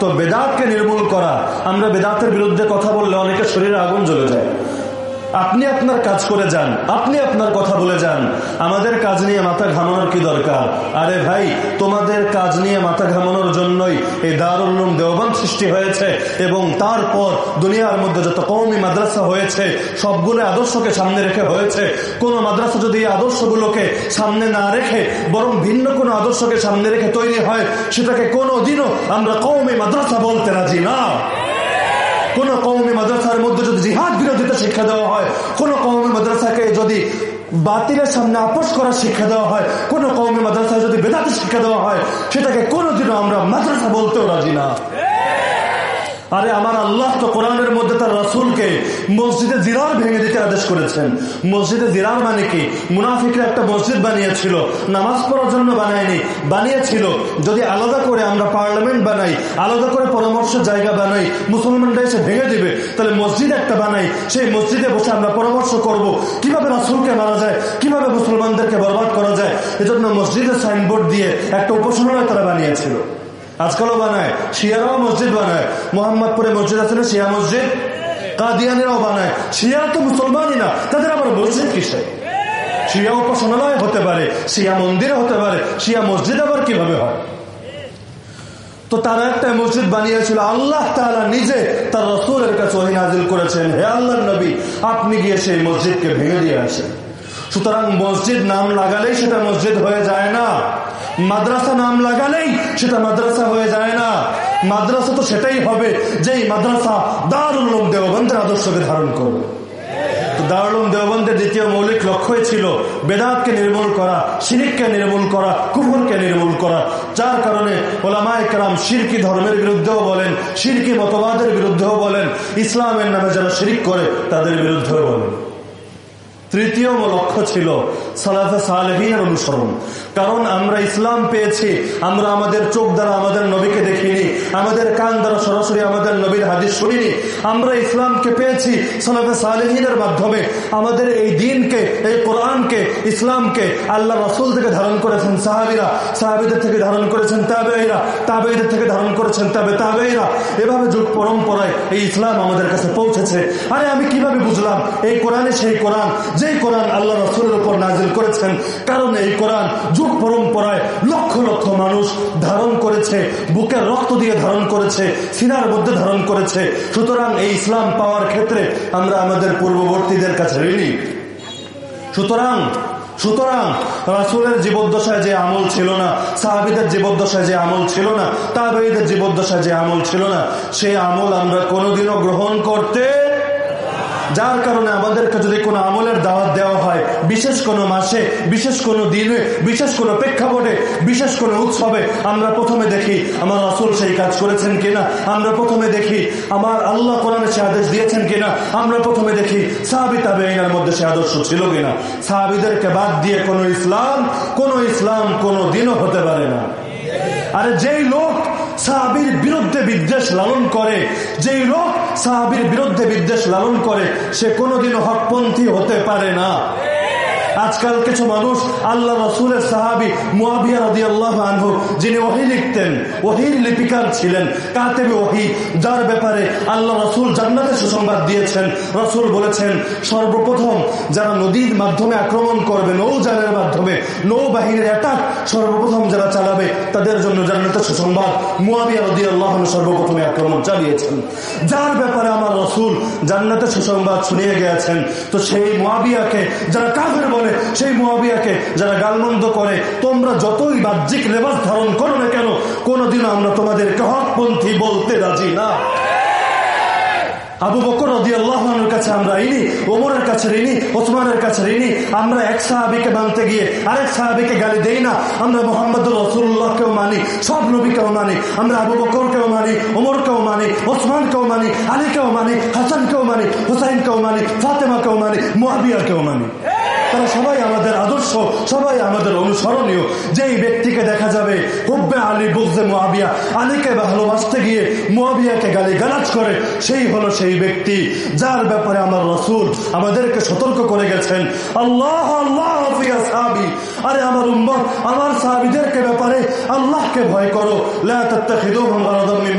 তো বেদাতকে নির্মূল করা। আমরা বেদাতের বিরুদ্ধে কথা বললে অনেকের শরীরে আগুন জ্বলে যায়। আপনি আপনার কাজ করে যান, আপনি আপনার কথা বলে যান। আমাদের কাজ নিয়ে মাথা ঘামানোর কি দরকার? আরে ভাই, তোমাদের কাজ নিয়ে মাথা ঘামানোর জন্যই এই দারুল্লুম দেওবান সৃষ্টি হয়েছে এবং তারপর দুনিয়ার মধ্যে যত কৌমি মাদ্রাসা হয়েছে, সবগুলো আদর্শকে সামনে রেখে হয়েছে। কোন মাদ্রাসা যদি এই আদর্শগুলোকে সামনে না রেখে, বরং ভিন্ন কোন আদর্শকে সামনে রেখে তৈরি হয়, সেটাকে কোনোদিনও আমরা কৌমি মাদ্রাসা বলতে রাজি না। কোন কৌমি মাদ্রাসার মধ্যে যদি জিহাদ বিরোধিতা শিক্ষা দেওয়া হয়, কোন কৌমি মাদ্রাসাকে যদি বাতিলের সামনে আপোষ করার শিক্ষা দেওয়া হয়, কোন কৌমি মাদ্রাসায় যদি বেদাতে শিক্ষা দেওয়া হয়, সেটাকে কোনোদিনও আমরা মাদ্রাসা বলতেও রাজি না। আরে আমার আল্লাহ তো কোরআনের মধ্যে তার রাসুলকে মসজিদে জিরার ভেঙে দিতে আদেশ করেছেন। মসজিদে জিরার মানে কি? মুনাফিকরা একটা মসজিদ বানিয়েছিল, নামাজ পড়ার জন্য বানায়নি, বানিয়েছিল। যদি আলাদা করে আমরা পার্লামেন্ট বানাই, আলাদা করে পরামর্শ জায়গা বানাই, মুসলমানরা এসে ভেঙে দিবে, তাহলে মসজিদ একটা বানাই। সেই মসজিদে বসে আমরা পরামর্শ করব, কীভাবে রাসুলকে মারা যায়, কীভাবে মুসলমানদেরকে বরবাদ করা যায়? এজন্য মসজিদের সাইনবোর্ড দিয়ে একটা উপাসনালয় তারা বানিয়েছিল। আজকালও বানায়, শিয়ারাও মসজিদ বানায়। মোহাম্মদপুরে মসজিদ আছে না, শিয়া মসজিদ? কাদিয়ানিরাও বানায়। শিয়া তো মুসলমানই না, তাদের আবার মসজিদ কিসে শিয়া উপাসনালয় হতে পারে, শিয়া মন্দিরে হতে পারে, শিয়া মসজিদ আবার কীভাবে হয়? তো তারা একটা মসজিদ বানিয়েছিল, আল্লাহ তাআলা নিজে তার রসুলের কাছে করেছেন, হে আল্লাহ নবী, আপনি গিয়ে সেই মসজিদকে ভেঙে দিয়ে আসেন। সুতরাং মসজিদ নাম লাগালেই সেটা মসজিদ হয়ে যায় না। মাদ্রাসা নাম লাগালেই সেটা মাদ্রাসা হয়ে যায় না। মাদ্রাসা তো সেটাই হবে, যেই মাদ্রাসা দারুল দেওবন্দের আদর্শকে ধারণ করবে। দারুল দেওবন্দের দ্বিতীয় মৌলিক লক্ষ্যই ছিল বেদাতকে নির্মূল করা, শিরিককে নির্মূল করা, কুফুরকে নির্মূল করা। যার কারণে ওলামায় কালাম শিরকি ধর্মের বিরুদ্ধেও বলেন, শিরকি মতবাদের বিরুদ্ধেও বলেন, ইসলামের নামে যারা শিরিক করে, তাদের বিরুদ্ধেও বলেন। তৃতীয় লক্ষ্য ছিল অনুসরণ। কারণ আমরা ইসলাম পেয়েছি, আমরা আমাদের চোখ দ্বারা আমাদের নবীকে দেখিনি, আমাদের কান দ্বারা সরাসরি আমাদের নবীর হাদিস শুনিনি। আমরা ইসলামকে পেয়েছি সালাফে সালেহিনের মাধ্যমে। আমাদের এই দিনকে, এই কোরআনকে, ইসলামকে আল্লাহ রসুল থেকে ধারণ করেছেন সাহাবিরা, সাহাবিদের থেকে ধারণ করেছেন তাবেইরা তাবেইদের থেকে ধারণ করেছেন তাবে তাবেইরা এভাবে যুগ পরম্পরায় এই ইসলাম আমাদের কাছে পৌঁছেছে। আরে আমি কীভাবে বুঝলাম? এই কোরআনে সেই কোরআন, যেই কোরআন আল্লাহ রসুলের উপর নাজিল করেছেন। কারণ এই কোরআন যুগ পরম্পরায় লক্ষ লক্ষ মানুষ ধারণ করেছে বুকের রক্ত দিয়ে ধারণ করেছে, সিনার মধ্যে ধারণ করেছে। সুতরাং এই ইসলাম পাওয়ার ক্ষেত্রে আমরা আমাদের পূর্ববর্তীদের কাছে ঋণী। সুতরাং সুতরাং রাসুলের জীবদ্দশায় যে আমল ছিল না, সাহাবিদের জীবদ্দশায় যে আমল ছিল না তাবেইদের জীবদ্দশায় যে আমল ছিল না সেই আমল আমরা কোনোদিনও গ্রহণ করতে যার কারণে আমাদেরকে যদি কোনো আমলের দাওয়াত দেওয়া হয় বিশেষ কোনো মাসে, বিশেষ কোনো দিনে, বিশেষ কোনো প্রেক্ষাপটে, বিশেষ কোনো উৎসবে আমরা প্রথমে দেখি আমার রাসুল সেই কাজ করেছেন কিনা? আমরা প্রথমে দেখি আমার আল্লাহ কোরআনে সে আদেশ দিয়েছেন কিনা? আমরা প্রথমে দেখি সাহাবি তাবে এনার মধ্যে সে আদর্শ ছিল কিনা? সাহাবিদেরকে বাদ দিয়ে কোনো ইসলাম কোনো ইসলাম কোনো দিনও হতে পারে না। আরে যেই লোক সাহাবির বিরুদ্ধে বিদ্বেষ লালন করে, যেই লোক সাহাবির বিরুদ্ধে বিদ্বেষ লালন করে, সে কোনোদিনও হকপন্থী হতে পারে না। আজকাল কিছু মানুষ আল্লাহ রসুলের সাহাবি মুয়াবিয়া রদি আল্লাহ আনহু, যিনি ওহি লিখতেন ওহির লিপিকার ছিলেন, কাতেবে ওহি, যার ব্যাপারে আল্লাহ রসুল জান্নাতে সুসংবাদ দিয়েছেন। রসুল বলেছেন, সর্বপ্রথম যারা নদীর মাধ্যমে আক্রমণ করবে, নৌযানের মাধ্যমে, নৌবাহিনীর অ্যাটাক সর্বপ্রথম যারা চালাবে, তাদের জন্য জান্নাতে সুসংবাদ মুয়াবিয়া রদি আল্লাহ সর্বপ্রথমে আক্রমণ চালিয়েছেন। যার ব্যাপারে আমার রসুল জান্নাতে সুসংবাদ শুনিয়ে গিয়েছেন, তো সেই মুয়াবিয়াকে যারা কাফের বলে সেই মহাবিয়াকে যারা গালমন্দ করে, তোমরা যতই বাহ্যিক লেবাস ধারণ করো না কেন, কোনোদিনও আমরা তোমাদেরকে হকপন্থী বলতে রাজি না। আবু বকর রদি আল্লাহনের কাছে আমরা ঋণী, ওমরের কাছে ঋণী, ওসমানের কাছে ঋণী, আমরা এক সাহাবিকে মানতে গিয়ে আরেক সাহাবিকে গালি দেই না, আমরা মোহাম্মদ রসুল্লাহকেও মানি, সব নবীকেও মানি, আমরা আবু বকরকেও মানি, ওমরকেও মানি, ওসমানকেও মানি, আলীকেও মানি, হাসানকেও মানি, হুসাইনকেও মানি, ফাতেমাকেও মানি মহাবিয়াকেও মানি। তারা সবাই আমাদের আদর্শ, সবাই আমাদের অনুসরণীয়। যেই ব্যক্তিকে দেখা যাবে, হুব্বে আলী, বুঝতে মহাবিয়া আলীকে ভালোবাসতে গিয়ে মহাবিয়াকে গালি গালাজ করে, সেই হলো সেই ব্যক্তি যার ব্যাপারে আমার রসুল আমাদেরকে সতর্ক করে গেছেন। আল্লাহ আল্লাহ সাহাবি আরে আমার উম্মত, আমার সাহাবিদেরকে ব্যাপারে আল্লাহকে ভয় করো।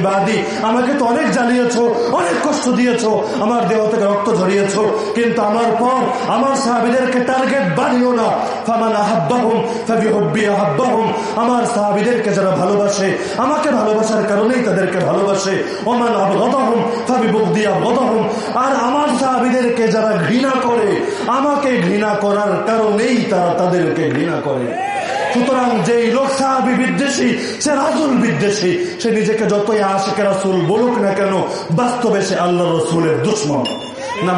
বাদি। আমাকে তো অনেক জ্বালিয়েছ, অনেক কষ্ট দিয়েছ, আমার দেহ থেকে রক্ত ঝরিয়েছ। কিন্তু আমার পর আমার সাহাবিদেরকে টার্গেট বানিও না। ফামান আহাব্বাহুম ফাবি হব্বি আহাব্বাহুম। আমার সাহাবিদেরকে যারা ভালোবাসে, আমাকে ভালোবাসার কারণেই তাদেরকে ভালোবাসে। ওমান আবগদাহুম ফাবি বুগদি আবগদাহুম। আর আমার সাহাবিদেরকে যারা ঘৃণা করে, আমাকে ঘৃণা করার কারণেই তারা তাদেরকে ঘৃণা করে। সুতরাং যেই লোক সাহাবি বিদ্বেষী, সে রাসুল বিদ্বেষী। সে নিজেকে যতই আশেখ রাসুল বলুক না কেন, বাস্তবে সে আল্লাহ রসুলের দুশ্মন।